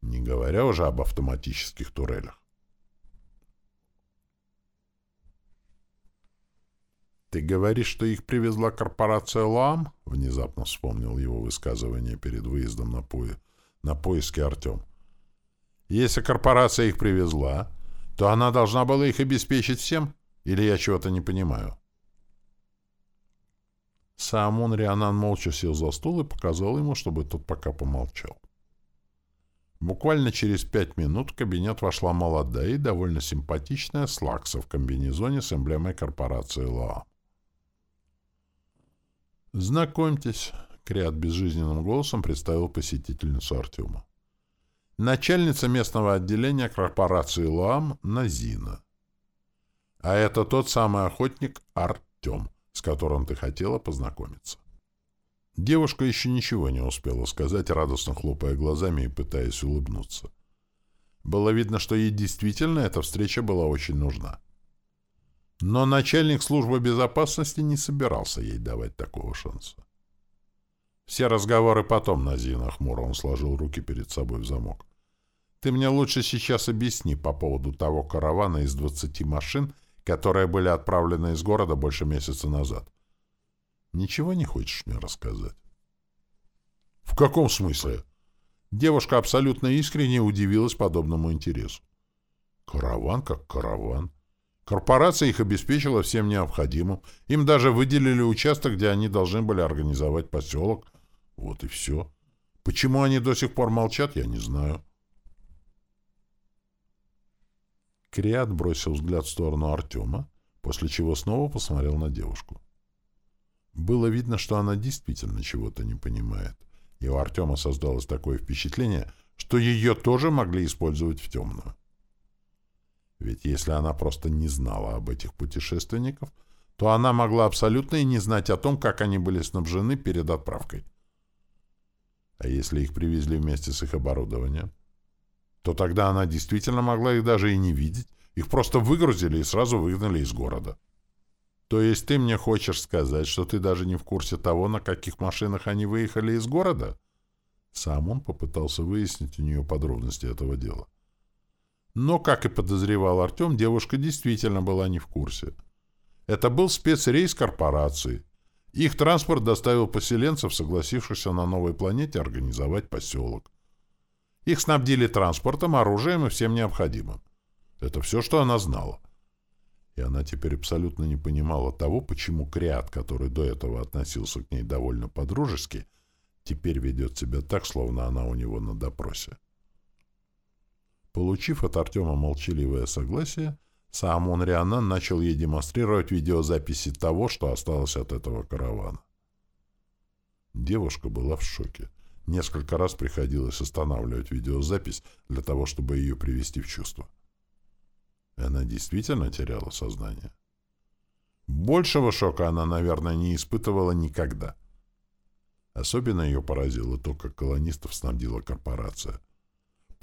не говоря уже об автоматических турелях? «Ты говоришь, что их привезла корпорация ЛАМ?» — внезапно вспомнил его высказывание перед выездом на, по... на поиски Артем. «Если корпорация их привезла, то она должна была их обеспечить всем? Или я чего-то не понимаю? Саамун Рианан молча сел за стол и показал ему, чтобы тот пока помолчал. Буквально через пять минут в кабинет вошла молодая и довольно симпатичная Слакса в комбинезоне с эмблемой корпорации ЛА. «Знакомьтесь», — Криат безжизненным голосом представил посетительницу Артема. «Начальница местного отделения корпорации ЛАМ Назина. А это тот самый охотник Артем, с которым ты хотела познакомиться». Девушка еще ничего не успела сказать, радостно хлопая глазами и пытаясь улыбнуться. Было видно, что ей действительно эта встреча была очень нужна. Но начальник службы безопасности не собирался ей давать такого шанса. Все разговоры потом, Назина, хмуро он сложил руки перед собой в замок. Ты мне лучше сейчас объясни по поводу того каравана из двадцати машин, которые были отправлены из города больше месяца назад. Ничего не хочешь мне рассказать? В каком смысле? Девушка абсолютно искренне удивилась подобному интересу. Караван как караван. Корпорация их обеспечила всем необходимым. Им даже выделили участок, где они должны были организовать поселок. Вот и все. Почему они до сих пор молчат, я не знаю. Криат бросил взгляд в сторону Артема, после чего снова посмотрел на девушку. Было видно, что она действительно чего-то не понимает. И у Артема создалось такое впечатление, что ее тоже могли использовать в темную. Ведь если она просто не знала об этих путешественников, то она могла абсолютно и не знать о том, как они были снабжены перед отправкой. А если их привезли вместе с их оборудованием, то тогда она действительно могла их даже и не видеть, их просто выгрузили и сразу выгнали из города. То есть ты мне хочешь сказать, что ты даже не в курсе того, на каких машинах они выехали из города? Сам он попытался выяснить у нее подробности этого дела. Но, как и подозревал Артем, девушка действительно была не в курсе. Это был спецрейс корпорации. Их транспорт доставил поселенцев, согласившихся на новой планете организовать поселок. Их снабдили транспортом, оружием и всем необходимым. Это все, что она знала и она теперь абсолютно не понимала того, почему Криат, который до этого относился к ней довольно подружески, теперь ведет себя так, словно она у него на допросе. Получив от Артема молчаливое согласие, Саамон Рианан начал ей демонстрировать видеозаписи того, что осталось от этого каравана. Девушка была в шоке. Несколько раз приходилось останавливать видеозапись для того, чтобы ее привести в чувство. Она действительно теряла сознание. Большего шока она, наверное, не испытывала никогда. Особенно ее поразило то, как колонистов снабдила корпорация.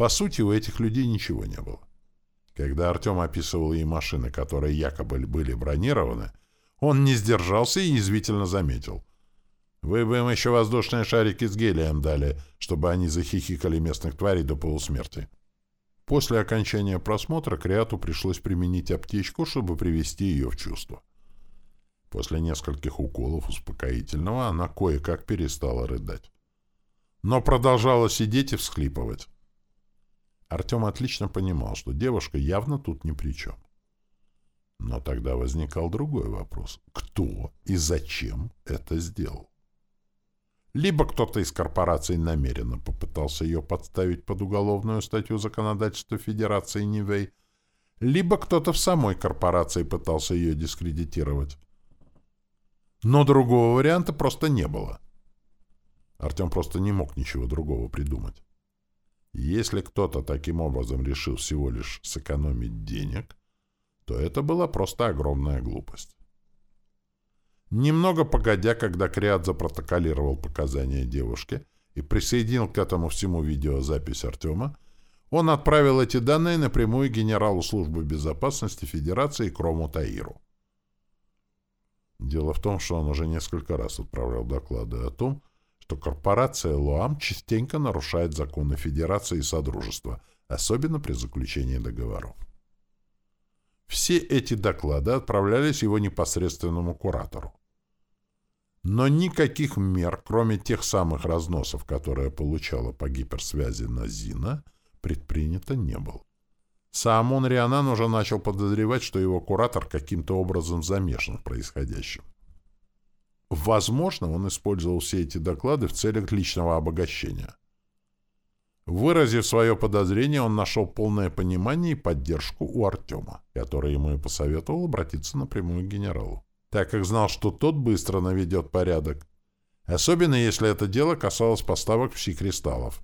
По сути, у этих людей ничего не было. Когда Артем описывал ей машины, которые якобы были бронированы, он не сдержался и язвительно заметил. «Вы бы им еще воздушные шарики с гелием дали, чтобы они захихикали местных тварей до полусмерти». После окончания просмотра Криату пришлось применить аптечку, чтобы привести ее в чувство. После нескольких уколов успокоительного она кое-как перестала рыдать. Но продолжала сидеть и всхлипывать. Артем отлично понимал, что девушка явно тут ни при чем. Но тогда возникал другой вопрос. Кто и зачем это сделал? Либо кто-то из корпораций намеренно попытался ее подставить под уголовную статью законодательства Федерации Нивей, либо кто-то в самой корпорации пытался ее дискредитировать. Но другого варианта просто не было. Артем просто не мог ничего другого придумать. Если кто-то таким образом решил всего лишь сэкономить денег, то это была просто огромная глупость. Немного погодя, когда Криат запротоколировал показания девушки и присоединил к этому всему видеозапись Артема, он отправил эти данные напрямую генералу службы безопасности Федерации Крому Таиру. Дело в том, что он уже несколько раз отправлял доклады о том, что корпорация Луам частенько нарушает законы Федерации и Содружества, особенно при заключении договоров. Все эти доклады отправлялись его непосредственному куратору. Но никаких мер, кроме тех самых разносов, которые получала по гиперсвязи Назина, предпринято не было. Саамон Рианан уже начал подозревать, что его куратор каким-то образом замешан в происходящем. Возможно, он использовал все эти доклады в целях личного обогащения. Выразив свое подозрение, он нашел полное понимание и поддержку у Артема, который ему и посоветовал обратиться напрямую к генералу, так как знал, что тот быстро наведет порядок, особенно если это дело касалось поставок пси-кристаллов.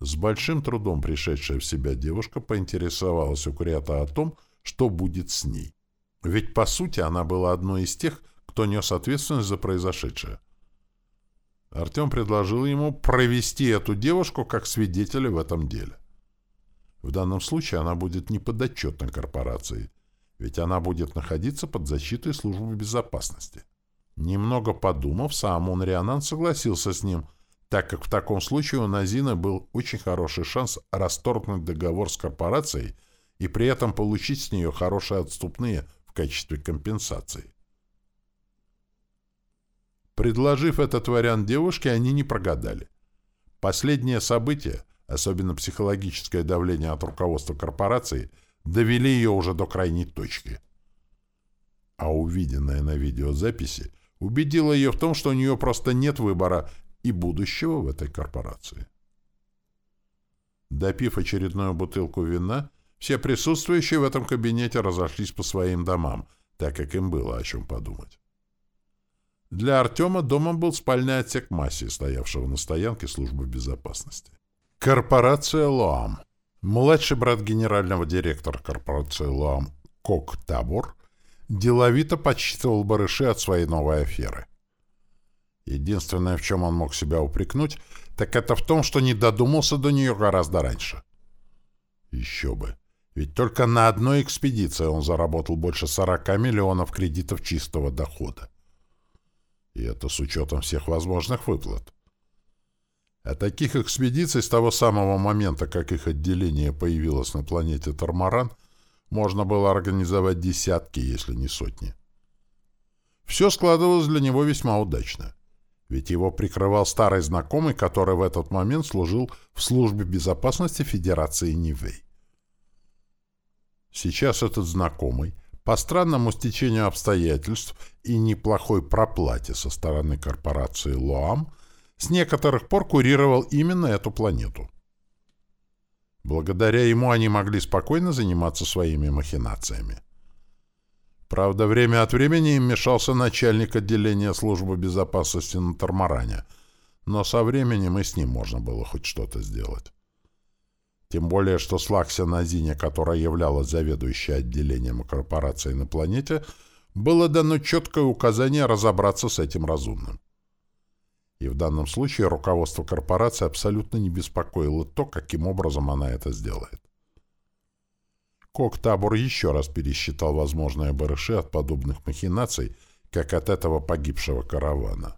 С большим трудом пришедшая в себя девушка поинтересовалась у Куриата о том, что будет с ней. Ведь, по сути, она была одной из тех, кто нес ответственность за произошедшее. Артем предложил ему провести эту девушку как свидетеля в этом деле. В данном случае она будет неподотчетной корпорации, ведь она будет находиться под защитой службы безопасности. Немного подумав, сам он Рианан согласился с ним, так как в таком случае у Назина был очень хороший шанс расторгнуть договор с корпорацией и при этом получить с нее хорошие отступные в качестве компенсации. Предложив этот вариант девушке, они не прогадали. Последние события, особенно психологическое давление от руководства корпорации, довели ее уже до крайней точки. А увиденное на видеозаписи убедило ее в том, что у нее просто нет выбора и будущего в этой корпорации. Допив очередную бутылку вина, все присутствующие в этом кабинете разошлись по своим домам, так как им было о чем подумать. Для Артема домом был спальный отсек Масси, стоявшего на стоянке службы безопасности. Корпорация «Лоам». Младший брат генерального директора корпорации «Лоам» Кок Табор деловито подсчитывал барыши от своей новой аферы. Единственное, в чем он мог себя упрекнуть, так это в том, что не додумался до нее гораздо раньше. Еще бы. Ведь только на одной экспедиции он заработал больше 40 миллионов кредитов чистого дохода. И это с учетом всех возможных выплат. А таких экспедиций с того самого момента, как их отделение появилось на планете Тормаран, можно было организовать десятки, если не сотни. Все складывалось для него весьма удачно. Ведь его прикрывал старый знакомый, который в этот момент служил в службе безопасности Федерации Нивей. Сейчас этот знакомый по странному стечению обстоятельств и неплохой проплате со стороны корпорации «Лоам» с некоторых пор курировал именно эту планету. Благодаря ему они могли спокойно заниматься своими махинациями. Правда, время от времени им мешался начальник отделения службы безопасности на Тормаране, но со временем и с ним можно было хоть что-то сделать. Тем более, что Слакся Назине, которая являлась заведующей отделением корпорации на планете, было дано четкое указание разобраться с этим разумным. И в данном случае руководство корпорации абсолютно не беспокоило то, каким образом она это сделает. Кок-табор еще раз пересчитал возможные барыши от подобных махинаций, как от этого погибшего каравана.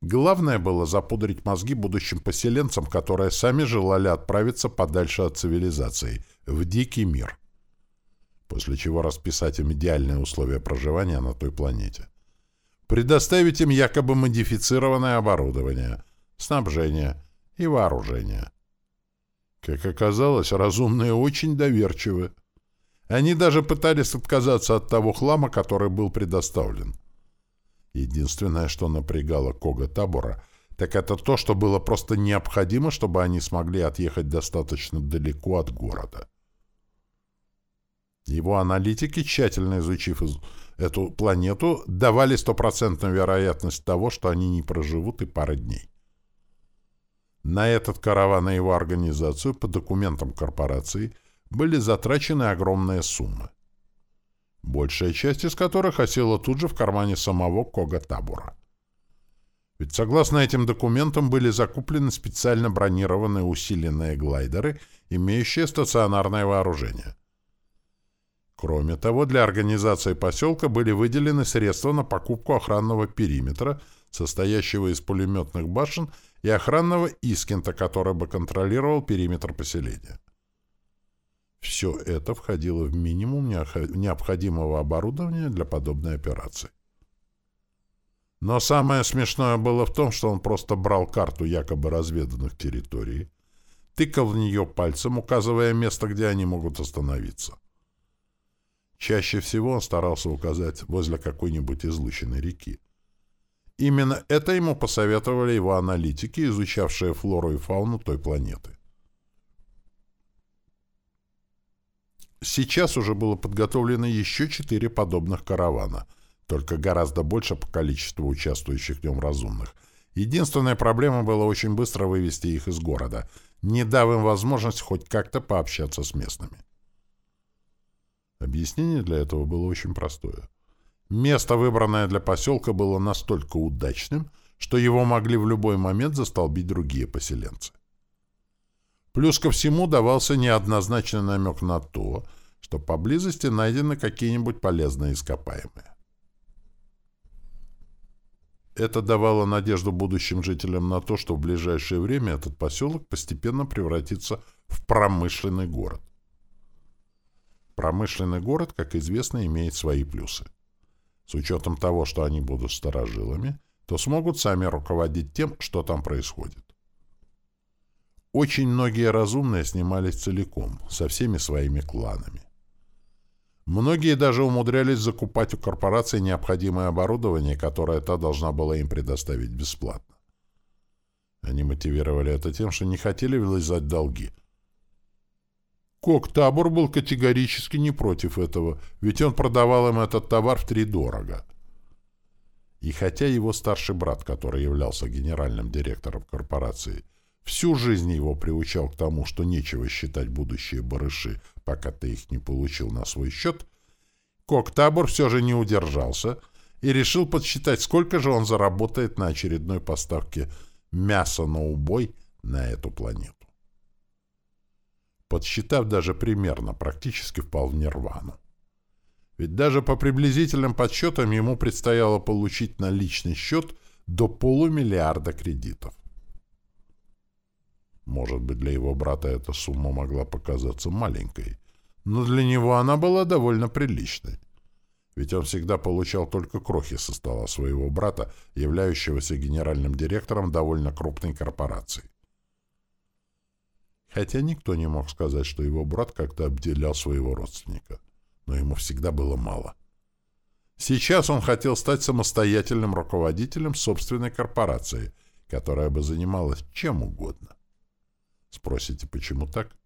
Главное было запудрить мозги будущим поселенцам, которые сами желали отправиться подальше от цивилизации, в дикий мир. После чего расписать им идеальные условия проживания на той планете. Предоставить им якобы модифицированное оборудование, снабжение и вооружение. Как оказалось, разумные очень доверчивы. Они даже пытались отказаться от того хлама, который был предоставлен. Единственное, что напрягало Кога Табора, так это то, что было просто необходимо, чтобы они смогли отъехать достаточно далеко от города. Его аналитики, тщательно изучив эту планету, давали стопроцентную вероятность того, что они не проживут и пары дней. На этот караван и его организацию по документам корпорации были затрачены огромные суммы большая часть из которых осела тут же в кармане самого Кога Табура. Ведь согласно этим документам были закуплены специально бронированные усиленные глайдеры, имеющие стационарное вооружение. Кроме того, для организации поселка были выделены средства на покупку охранного периметра, состоящего из пулеметных башен и охранного Искента, который бы контролировал периметр поселения. Все это входило в минимум необходимого оборудования для подобной операции. Но самое смешное было в том, что он просто брал карту якобы разведанных территорий, тыкал в нее пальцем, указывая место, где они могут остановиться. Чаще всего он старался указать возле какой-нибудь излученной реки. Именно это ему посоветовали его аналитики, изучавшие флору и фауну той планеты. Сейчас уже было подготовлено еще четыре подобных каравана, только гораздо больше по количеству участвующих в нем разумных. Единственная проблема была очень быстро вывести их из города, не дав им возможность хоть как-то пообщаться с местными. Объяснение для этого было очень простое. Место, выбранное для поселка, было настолько удачным, что его могли в любой момент застолбить другие поселенцы. Плюс ко всему давался неоднозначный намек на то, что поблизости найдены какие-нибудь полезные ископаемые. Это давало надежду будущим жителям на то, что в ближайшее время этот поселок постепенно превратится в промышленный город. Промышленный город, как известно, имеет свои плюсы. С учетом того, что они будут старожилами, то смогут сами руководить тем, что там происходит. Очень многие разумные снимались целиком, со всеми своими кланами. Многие даже умудрялись закупать у корпорации необходимое оборудование, которое та должна была им предоставить бесплатно. Они мотивировали это тем, что не хотели влезать долги. Кок-табор был категорически не против этого, ведь он продавал им этот товар в три дорого. И хотя его старший брат, который являлся генеральным директором корпорации, Всю жизнь его приучал к тому, что нечего считать будущие барыши, пока ты их не получил на свой счет, Коктабор все же не удержался и решил подсчитать, сколько же он заработает на очередной поставке мяса на убой на эту планету. Подсчитав даже примерно, практически впал в нирвану. Ведь даже по приблизительным подсчетам ему предстояло получить на личный счет до полумиллиарда кредитов. Может быть, для его брата эта сумма могла показаться маленькой, но для него она была довольно приличной. Ведь он всегда получал только крохи со стола своего брата, являющегося генеральным директором довольно крупной корпорации. Хотя никто не мог сказать, что его брат как-то обделял своего родственника. Но ему всегда было мало. Сейчас он хотел стать самостоятельным руководителем собственной корпорации, которая бы занималась чем угодно. Спросите, почему так?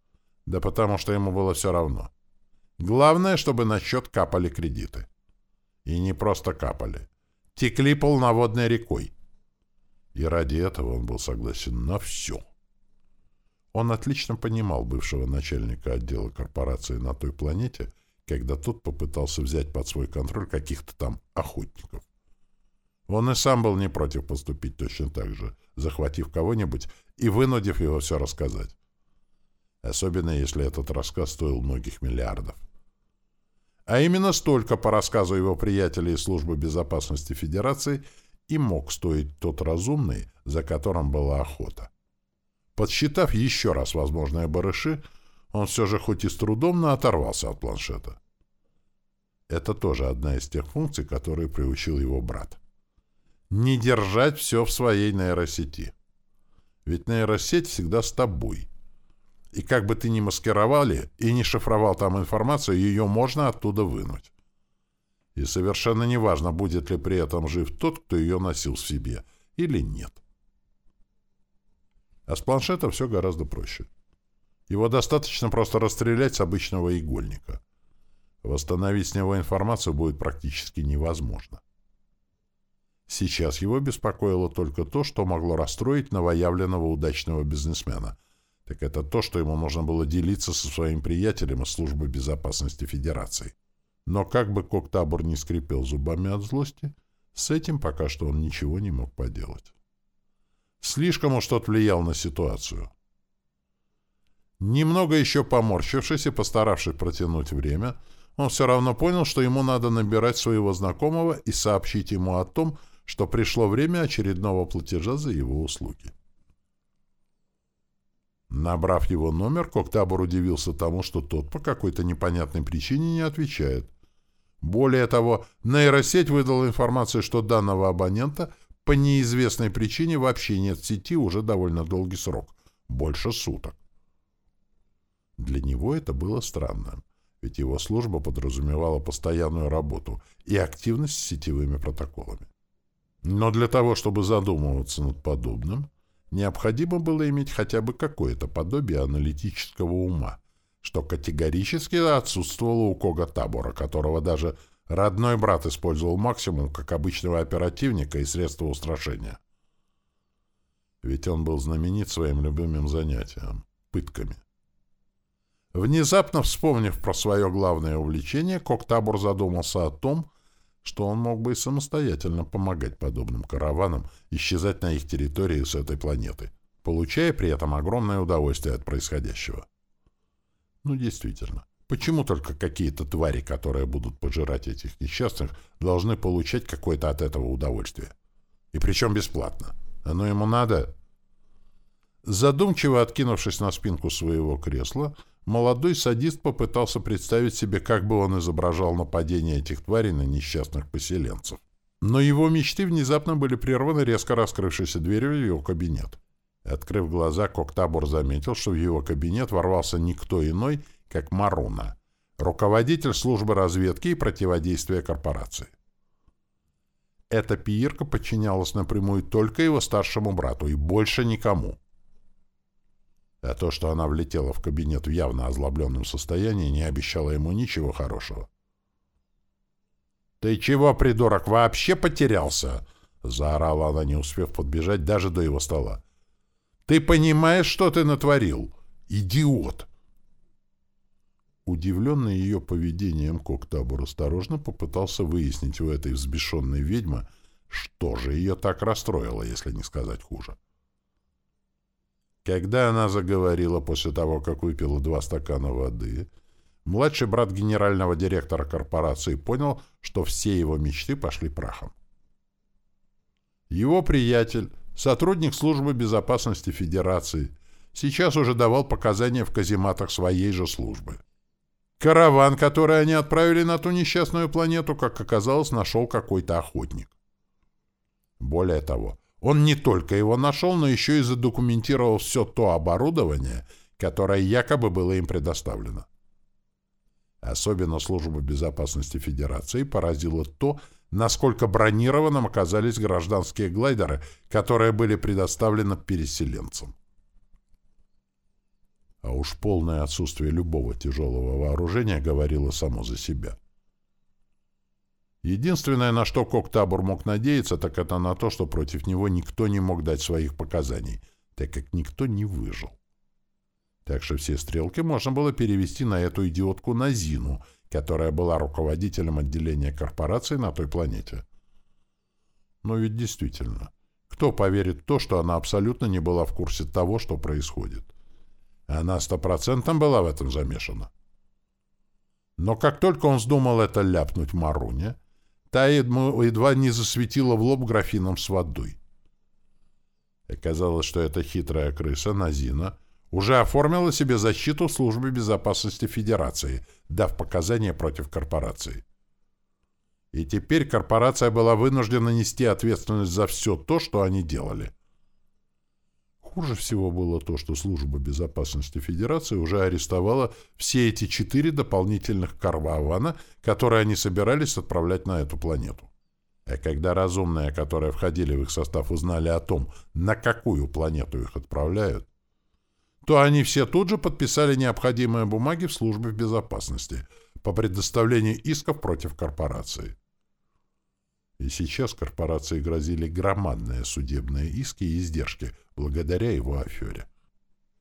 Да потому что ему было все равно. Главное, чтобы на счет капали кредиты. И не просто капали. Текли полноводной рекой. И ради этого он был согласен на все. Он отлично понимал бывшего начальника отдела корпорации на той планете, когда тот попытался взять под свой контроль каких-то там охотников. Он и сам был не против поступить точно так же, захватив кого-нибудь и вынудив его все рассказать. Особенно, если этот рассказ стоил многих миллиардов. А именно столько, по рассказу его приятелей из Службы безопасности Федерации, и мог стоить тот разумный, за которым была охота. Подсчитав еще раз возможные барыши, он все же хоть и с трудом, но оторвался от планшета. Это тоже одна из тех функций, которые приучил его брат не держать все в своей нейросети. Ведь нейросеть всегда с тобой. И как бы ты ни маскировали и не шифровал там информацию, ее можно оттуда вынуть. И совершенно неважно, будет ли при этом жив тот, кто ее носил в себе, или нет. А с планшетом все гораздо проще. Его достаточно просто расстрелять с обычного игольника. Восстановить с него информацию будет практически невозможно. Сейчас его беспокоило только то, что могло расстроить новоявленного удачного бизнесмена. Так это то, что ему нужно было делиться со своим приятелем из службы безопасности Федерации. Но как бы Коктабур не скрипел зубами от злости, с этим пока что он ничего не мог поделать. Слишком уж тот влиял на ситуацию. Немного еще поморщившись и постаравшись протянуть время, он все равно понял, что ему надо набирать своего знакомого и сообщить ему о том, что пришло время очередного платежа за его услуги. Набрав его номер, Коктабор удивился тому, что тот по какой-то непонятной причине не отвечает. Более того, нейросеть выдала информацию, что данного абонента по неизвестной причине вообще нет в сети уже довольно долгий срок — больше суток. Для него это было странным, ведь его служба подразумевала постоянную работу и активность с сетевыми протоколами. Но для того, чтобы задумываться над подобным, необходимо было иметь хотя бы какое-то подобие аналитического ума, что категорически отсутствовало у Кога Табора, которого даже родной брат использовал максимум как обычного оперативника и средства устрашения. Ведь он был знаменит своим любимым занятием — пытками. Внезапно вспомнив про свое главное увлечение, Коктабур задумался о том, что он мог бы и самостоятельно помогать подобным караванам исчезать на их территории с этой планеты, получая при этом огромное удовольствие от происходящего. Ну, действительно, почему только какие-то твари, которые будут пожирать этих несчастных, должны получать какое-то от этого удовольствие? И причем бесплатно. Оно ему надо? Задумчиво откинувшись на спинку своего кресла, молодой садист попытался представить себе, как бы он изображал нападение этих тварей на несчастных поселенцев. Но его мечты внезапно были прерваны резко раскрывшейся дверью в его кабинет. Открыв глаза, Коктабур заметил, что в его кабинет ворвался никто иной, как Маруна, руководитель службы разведки и противодействия корпорации. Эта пиирка подчинялась напрямую только его старшему брату и больше никому. А то, что она влетела в кабинет в явно озлобленном состоянии, не обещало ему ничего хорошего. «Ты чего, придурок, вообще потерялся?» — заорала она, не успев подбежать даже до его стола. «Ты понимаешь, что ты натворил? Идиот!» Удивленный ее поведением, Коктабур осторожно попытался выяснить у этой взбешенной ведьмы, что же ее так расстроило, если не сказать хуже. Когда она заговорила после того, как выпила два стакана воды, младший брат генерального директора корпорации понял, что все его мечты пошли прахом. Его приятель, сотрудник службы безопасности Федерации, сейчас уже давал показания в казематах своей же службы. Караван, который они отправили на ту несчастную планету, как оказалось, нашел какой-то охотник. Более того, он не только его нашел, но еще и задокументировал все то оборудование, которое якобы было им предоставлено. Особенно служба безопасности Федерации поразило то, насколько бронированным оказались гражданские глайдеры, которые были предоставлены переселенцам. А уж полное отсутствие любого тяжелого вооружения говорило само за себя. Единственное, на что Коктабур мог надеяться, так это на то, что против него никто не мог дать своих показаний, так как никто не выжил. Так что все стрелки можно было перевести на эту идиотку Назину, которая была руководителем отделения корпорации на той планете. Но ведь действительно, кто поверит в то, что она абсолютно не была в курсе того, что происходит? Она стопроцентно была в этом замешана. Но как только он вздумал это ляпнуть Маруне, Та едва не засветила в лоб графином с водой. Оказалось, что эта хитрая крыса, Назина, уже оформила себе защиту в службе безопасности Федерации, дав показания против корпорации. И теперь корпорация была вынуждена нести ответственность за все то, что они делали. Хуже всего было то, что Служба безопасности Федерации уже арестовала все эти четыре дополнительных карвавана, которые они собирались отправлять на эту планету. А когда разумные, которые входили в их состав, узнали о том, на какую планету их отправляют, то они все тут же подписали необходимые бумаги в службе безопасности по предоставлению исков против корпорации. И сейчас корпорации грозили громадные судебные иски и издержки благодаря его афере.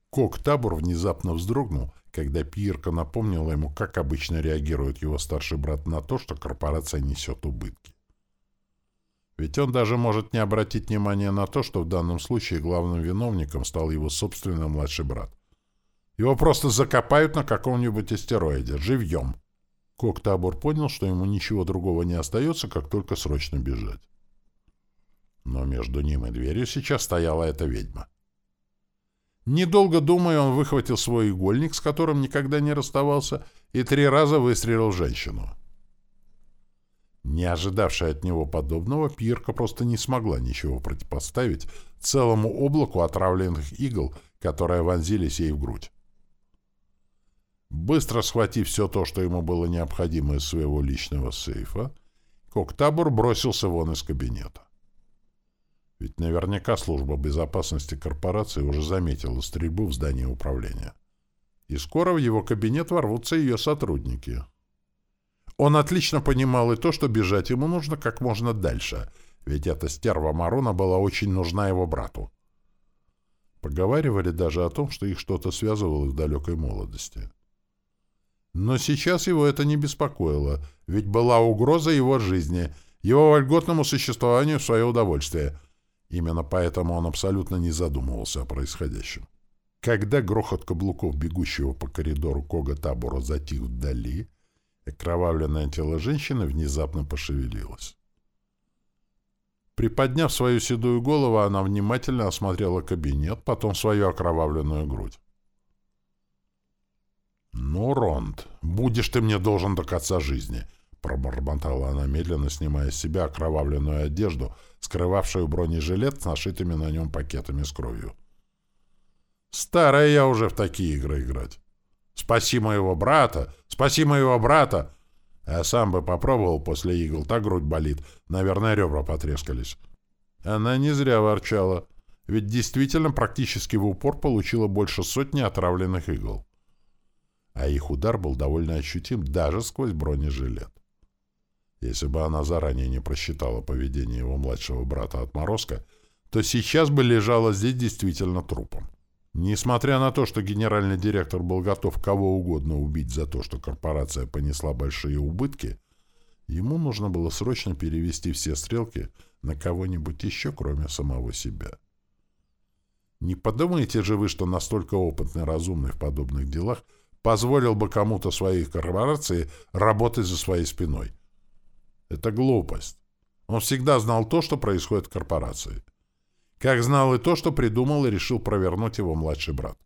Кок Табур внезапно вздрогнул, когда Пьерка напомнила ему, как обычно реагирует его старший брат на то, что корпорация несет убытки. Ведь он даже может не обратить внимания на то, что в данном случае главным виновником стал его собственный младший брат. Его просто закопают на каком-нибудь астероиде, живьем. Коктабур понял, что ему ничего другого не остается, как только срочно бежать. Но между ним и дверью сейчас стояла эта ведьма. Недолго думая, он выхватил свой игольник, с которым никогда не расставался, и три раза выстрелил женщину. Не ожидавшая от него подобного, Пьерка просто не смогла ничего противопоставить целому облаку отравленных игл, которые вонзились ей в грудь. Быстро схватив все то, что ему было необходимо из своего личного сейфа, Коктабур бросился вон из кабинета. Ведь наверняка служба безопасности корпорации уже заметила стрельбу в здании управления. И скоро в его кабинет ворвутся ее сотрудники. Он отлично понимал и то, что бежать ему нужно как можно дальше, ведь эта стерва Марона была очень нужна его брату. Поговаривали даже о том, что их что-то связывало в далекой молодости. Но сейчас его это не беспокоило, ведь была угроза его жизни, его вольготному существованию в свое удовольствие. Именно поэтому он абсолютно не задумывался о происходящем. Когда грохот каблуков, бегущего по коридору Кога Табура, затих вдали, окровавленное тело женщины внезапно пошевелилось. Приподняв свою седую голову, она внимательно осмотрела кабинет, потом свою окровавленную грудь. «Ну, Ронд, будешь ты мне должен до конца жизни!» — пробормотала она, медленно снимая с себя окровавленную одежду, скрывавшую бронежилет с нашитыми на нем пакетами с кровью. «Старая я уже в такие игры играть. Спаси моего брата! Спаси моего брата!» А сам бы попробовал после игл, так грудь болит. Наверное, ребра потрескались. Она не зря ворчала, ведь действительно практически в упор получила больше сотни отравленных игл а их удар был довольно ощутим даже сквозь бронежилет. Если бы она заранее не просчитала поведение его младшего брата отморозка, то сейчас бы лежала здесь действительно трупом. Несмотря на то, что генеральный директор был готов кого угодно убить за то, что корпорация понесла большие убытки, ему нужно было срочно перевести все стрелки на кого-нибудь еще, кроме самого себя. Не подумайте же вы, что настолько опытный разумный в подобных делах – позволил бы кому-то своей корпорации работать за своей спиной. Это глупость. Он всегда знал то, что происходит в корпорации. Как знал и то, что придумал и решил провернуть его младший брат.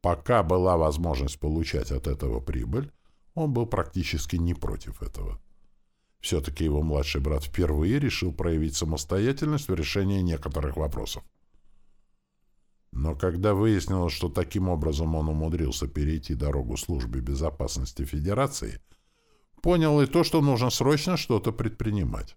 Пока была возможность получать от этого прибыль, он был практически не против этого. Все-таки его младший брат впервые решил проявить самостоятельность в решении некоторых вопросов. Но когда выяснилось, что таким образом он умудрился перейти дорогу службе безопасности Федерации, понял и то, что нужно срочно что-то предпринимать.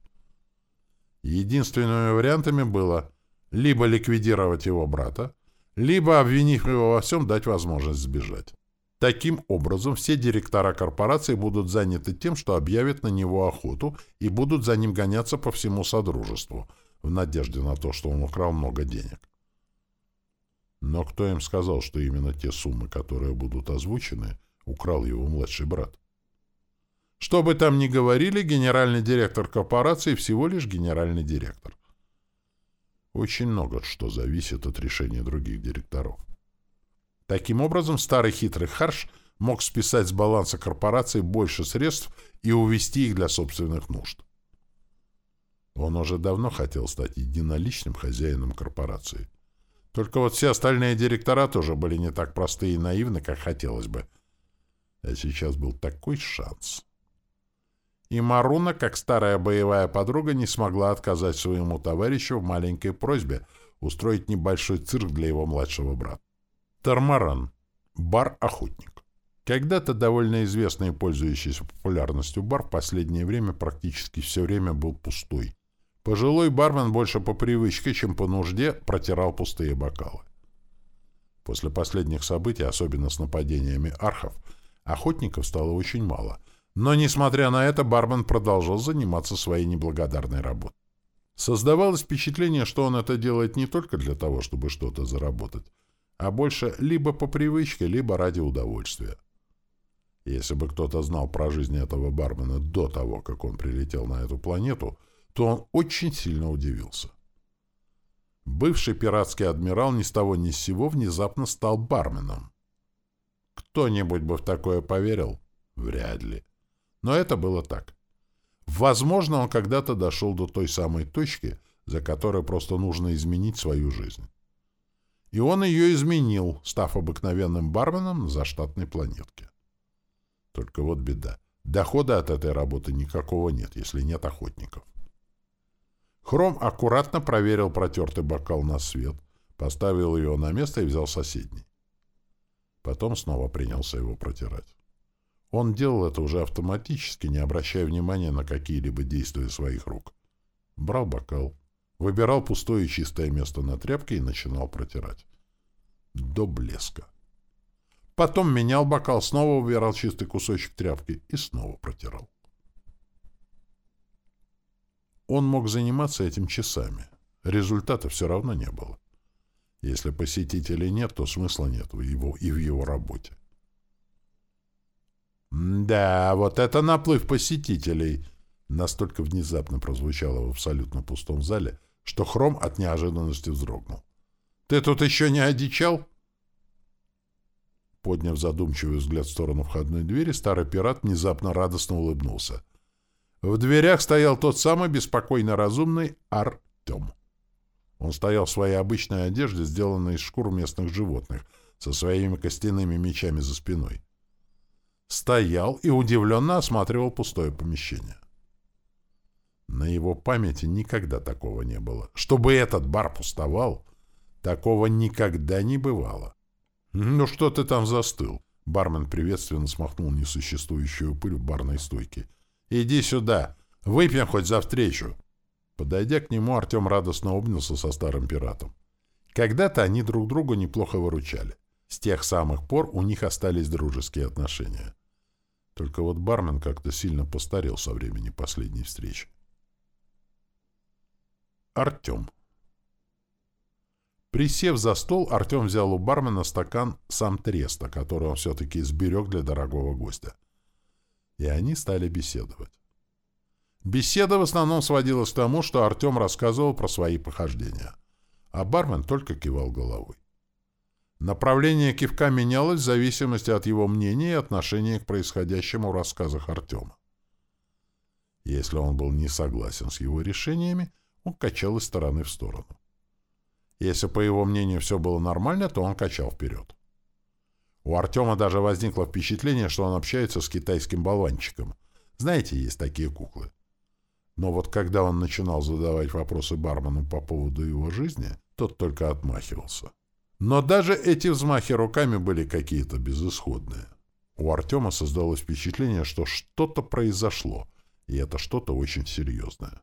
Единственными вариантами было либо ликвидировать его брата, либо, обвинив его во всем, дать возможность сбежать. Таким образом, все директора корпорации будут заняты тем, что объявят на него охоту и будут за ним гоняться по всему Содружеству, в надежде на то, что он украл много денег. Но кто им сказал, что именно те суммы, которые будут озвучены, украл его младший брат? Что бы там ни говорили, генеральный директор корпорации всего лишь генеральный директор. Очень много что зависит от решения других директоров. Таким образом, старый хитрый Харш мог списать с баланса корпорации больше средств и увести их для собственных нужд. Он уже давно хотел стать единоличным хозяином корпорации – только вот все остальные директора тоже были не так простые и наивны, как хотелось бы. А сейчас был такой шанс. И Маруна, как старая боевая подруга, не смогла отказать своему товарищу в маленькой просьбе устроить небольшой цирк для его младшего брата. Тармаран. Бар-охотник. Когда-то довольно известный и пользующийся популярностью бар в последнее время практически все время был пустой. Пожилой бармен больше по привычке, чем по нужде, протирал пустые бокалы. После последних событий, особенно с нападениями архов, охотников стало очень мало. Но, несмотря на это, бармен продолжал заниматься своей неблагодарной работой. Создавалось впечатление, что он это делает не только для того, чтобы что-то заработать, а больше либо по привычке, либо ради удовольствия. Если бы кто-то знал про жизнь этого бармена до того, как он прилетел на эту планету — то он очень сильно удивился. Бывший пиратский адмирал ни с того ни с сего внезапно стал барменом. Кто-нибудь бы в такое поверил? Вряд ли. Но это было так. Возможно, он когда-то дошел до той самой точки, за которой просто нужно изменить свою жизнь. И он ее изменил, став обыкновенным барменом на заштатной планетке. Только вот беда. Дохода от этой работы никакого нет, если нет охотников. Хром аккуратно проверил протертый бокал на свет, поставил его на место и взял соседний. Потом снова принялся его протирать. Он делал это уже автоматически, не обращая внимания на какие-либо действия своих рук. Брал бокал, выбирал пустое и чистое место на тряпке и начинал протирать. До блеска. Потом менял бокал, снова выбирал чистый кусочек тряпки и снова протирал. Он мог заниматься этим часами. Результата все равно не было. Если посетителей нет, то смысла нет в его, и в его работе. «Да, вот это наплыв посетителей!» Настолько внезапно прозвучало в абсолютно пустом зале, что Хром от неожиданности вздрогнул. «Ты тут еще не одичал?» Подняв задумчивый взгляд в сторону входной двери, старый пират внезапно радостно улыбнулся. В дверях стоял тот самый беспокойно разумный Артем. Он стоял в своей обычной одежде, сделанной из шкур местных животных, со своими костяными мечами за спиной. Стоял и удивленно осматривал пустое помещение. На его памяти никогда такого не было. Чтобы этот бар пустовал, такого никогда не бывало. «Ну что ты там застыл?» Бармен приветственно смахнул несуществующую пыль в барной стойке. «Иди сюда! Выпьем хоть за встречу!» Подойдя к нему, Артем радостно обнялся со старым пиратом. Когда-то они друг другу неплохо выручали. С тех самых пор у них остались дружеские отношения. Только вот бармен как-то сильно постарел со времени последней встречи. Артем. Присев за стол, Артем взял у бармена стакан сам Треста, который он все-таки сберег для дорогого гостя. И они стали беседовать. Беседа в основном сводилась к тому, что Артем рассказывал про свои похождения, а бармен только кивал головой. Направление кивка менялось в зависимости от его мнения и отношения к происходящему в рассказах Артема. Если он был не согласен с его решениями, он качал из стороны в сторону. Если, по его мнению, все было нормально, то он качал вперед. У Артема даже возникло впечатление, что он общается с китайским болванчиком. Знаете, есть такие куклы. Но вот когда он начинал задавать вопросы бармену по поводу его жизни, тот только отмахивался. Но даже эти взмахи руками были какие-то безысходные. У Артема создалось впечатление, что что-то произошло, и это что-то очень серьезное.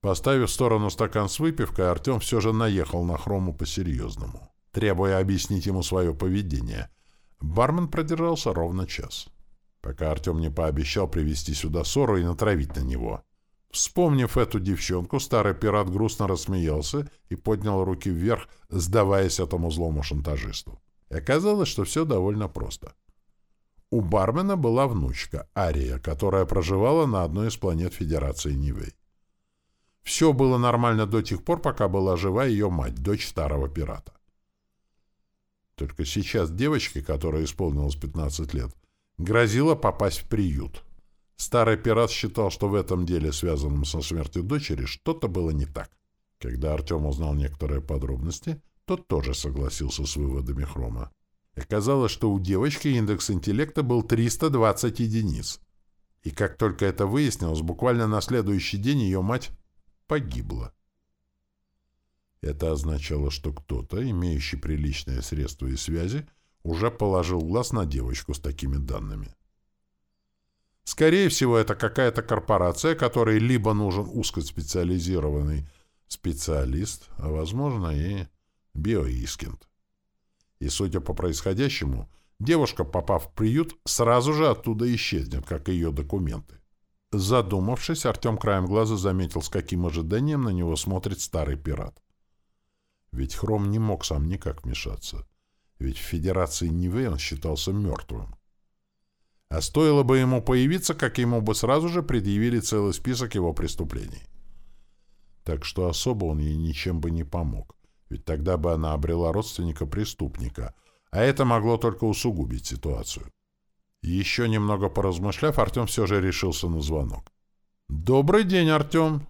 Поставив в сторону стакан с выпивкой, Артем все же наехал на Хрому по-серьезному, требуя объяснить ему свое поведение. Бармен продержался ровно час, пока Артем не пообещал привести сюда ссору и натравить на него. Вспомнив эту девчонку, старый пират грустно рассмеялся и поднял руки вверх, сдаваясь этому злому шантажисту. И оказалось, что все довольно просто. У бармена была внучка, Ария, которая проживала на одной из планет Федерации Нивей. Все было нормально до тех пор, пока была жива ее мать, дочь старого пирата. Только сейчас девочке, которая исполнилась 15 лет, грозило попасть в приют. Старый пират считал, что в этом деле, связанном со смертью дочери, что-то было не так. Когда Артем узнал некоторые подробности, тот тоже согласился с выводами Хрома. Оказалось, что у девочки индекс интеллекта был 320 единиц. И как только это выяснилось, буквально на следующий день ее мать погибла. Это означало, что кто-то, имеющий приличные средства и связи, уже положил глаз на девочку с такими данными. Скорее всего, это какая-то корпорация, которой либо нужен узкоспециализированный специалист, а, возможно, и биоискент. И, судя по происходящему, девушка, попав в приют, сразу же оттуда исчезнет, как и ее документы. Задумавшись, Артем краем глаза заметил, с каким ожиданием на него смотрит старый пират. Ведь Хром не мог сам никак вмешаться. Ведь в Федерации Нивы он считался мертвым. А стоило бы ему появиться, как ему бы сразу же предъявили целый список его преступлений. Так что особо он ей ничем бы не помог, ведь тогда бы она обрела родственника преступника, а это могло только усугубить ситуацию. Еще немного поразмышляв, Артем все же решился на звонок. «Добрый день, Артем!»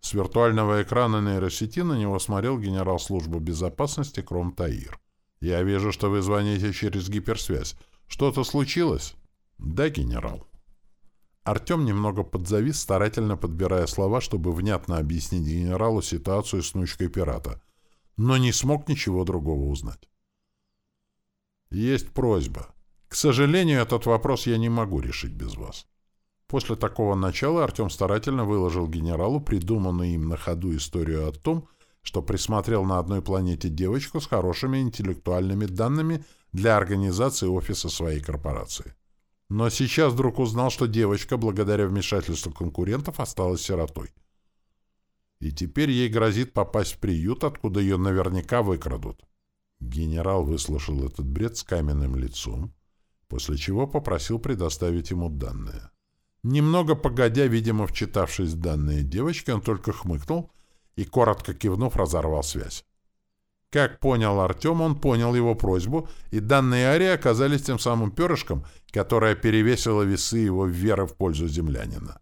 С виртуального экрана нейросети на него смотрел генерал службы безопасности Кром Таир. «Я вижу, что вы звоните через гиперсвязь. Что-то случилось?» «Да, генерал». Артем немного подзавис, старательно подбирая слова, чтобы внятно объяснить генералу ситуацию с внучкой пирата, но не смог ничего другого узнать. Есть просьба. К сожалению, этот вопрос я не могу решить без вас. После такого начала Артем старательно выложил генералу придуманную им на ходу историю о том, что присмотрел на одной планете девочку с хорошими интеллектуальными данными для организации офиса своей корпорации. Но сейчас вдруг узнал, что девочка, благодаря вмешательству конкурентов, осталась сиротой. И теперь ей грозит попасть в приют, откуда ее наверняка выкрадут. Генерал выслушал этот бред с каменным лицом, после чего попросил предоставить ему данные. Немного погодя, видимо, вчитавшись в данные девочки, он только хмыкнул и, коротко кивнув, разорвал связь. Как понял Артем, он понял его просьбу, и данные Арии оказались тем самым перышком, которое перевесило весы его веры в пользу землянина.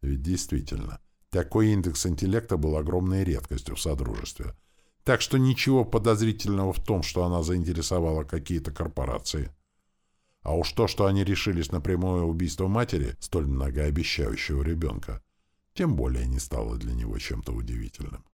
Ведь действительно, такой индекс интеллекта был огромной редкостью в Содружестве. Так что ничего подозрительного в том, что она заинтересовала какие-то корпорации. А уж то, что они решились на прямое убийство матери, столь многообещающего ребенка, тем более не стало для него чем-то удивительным.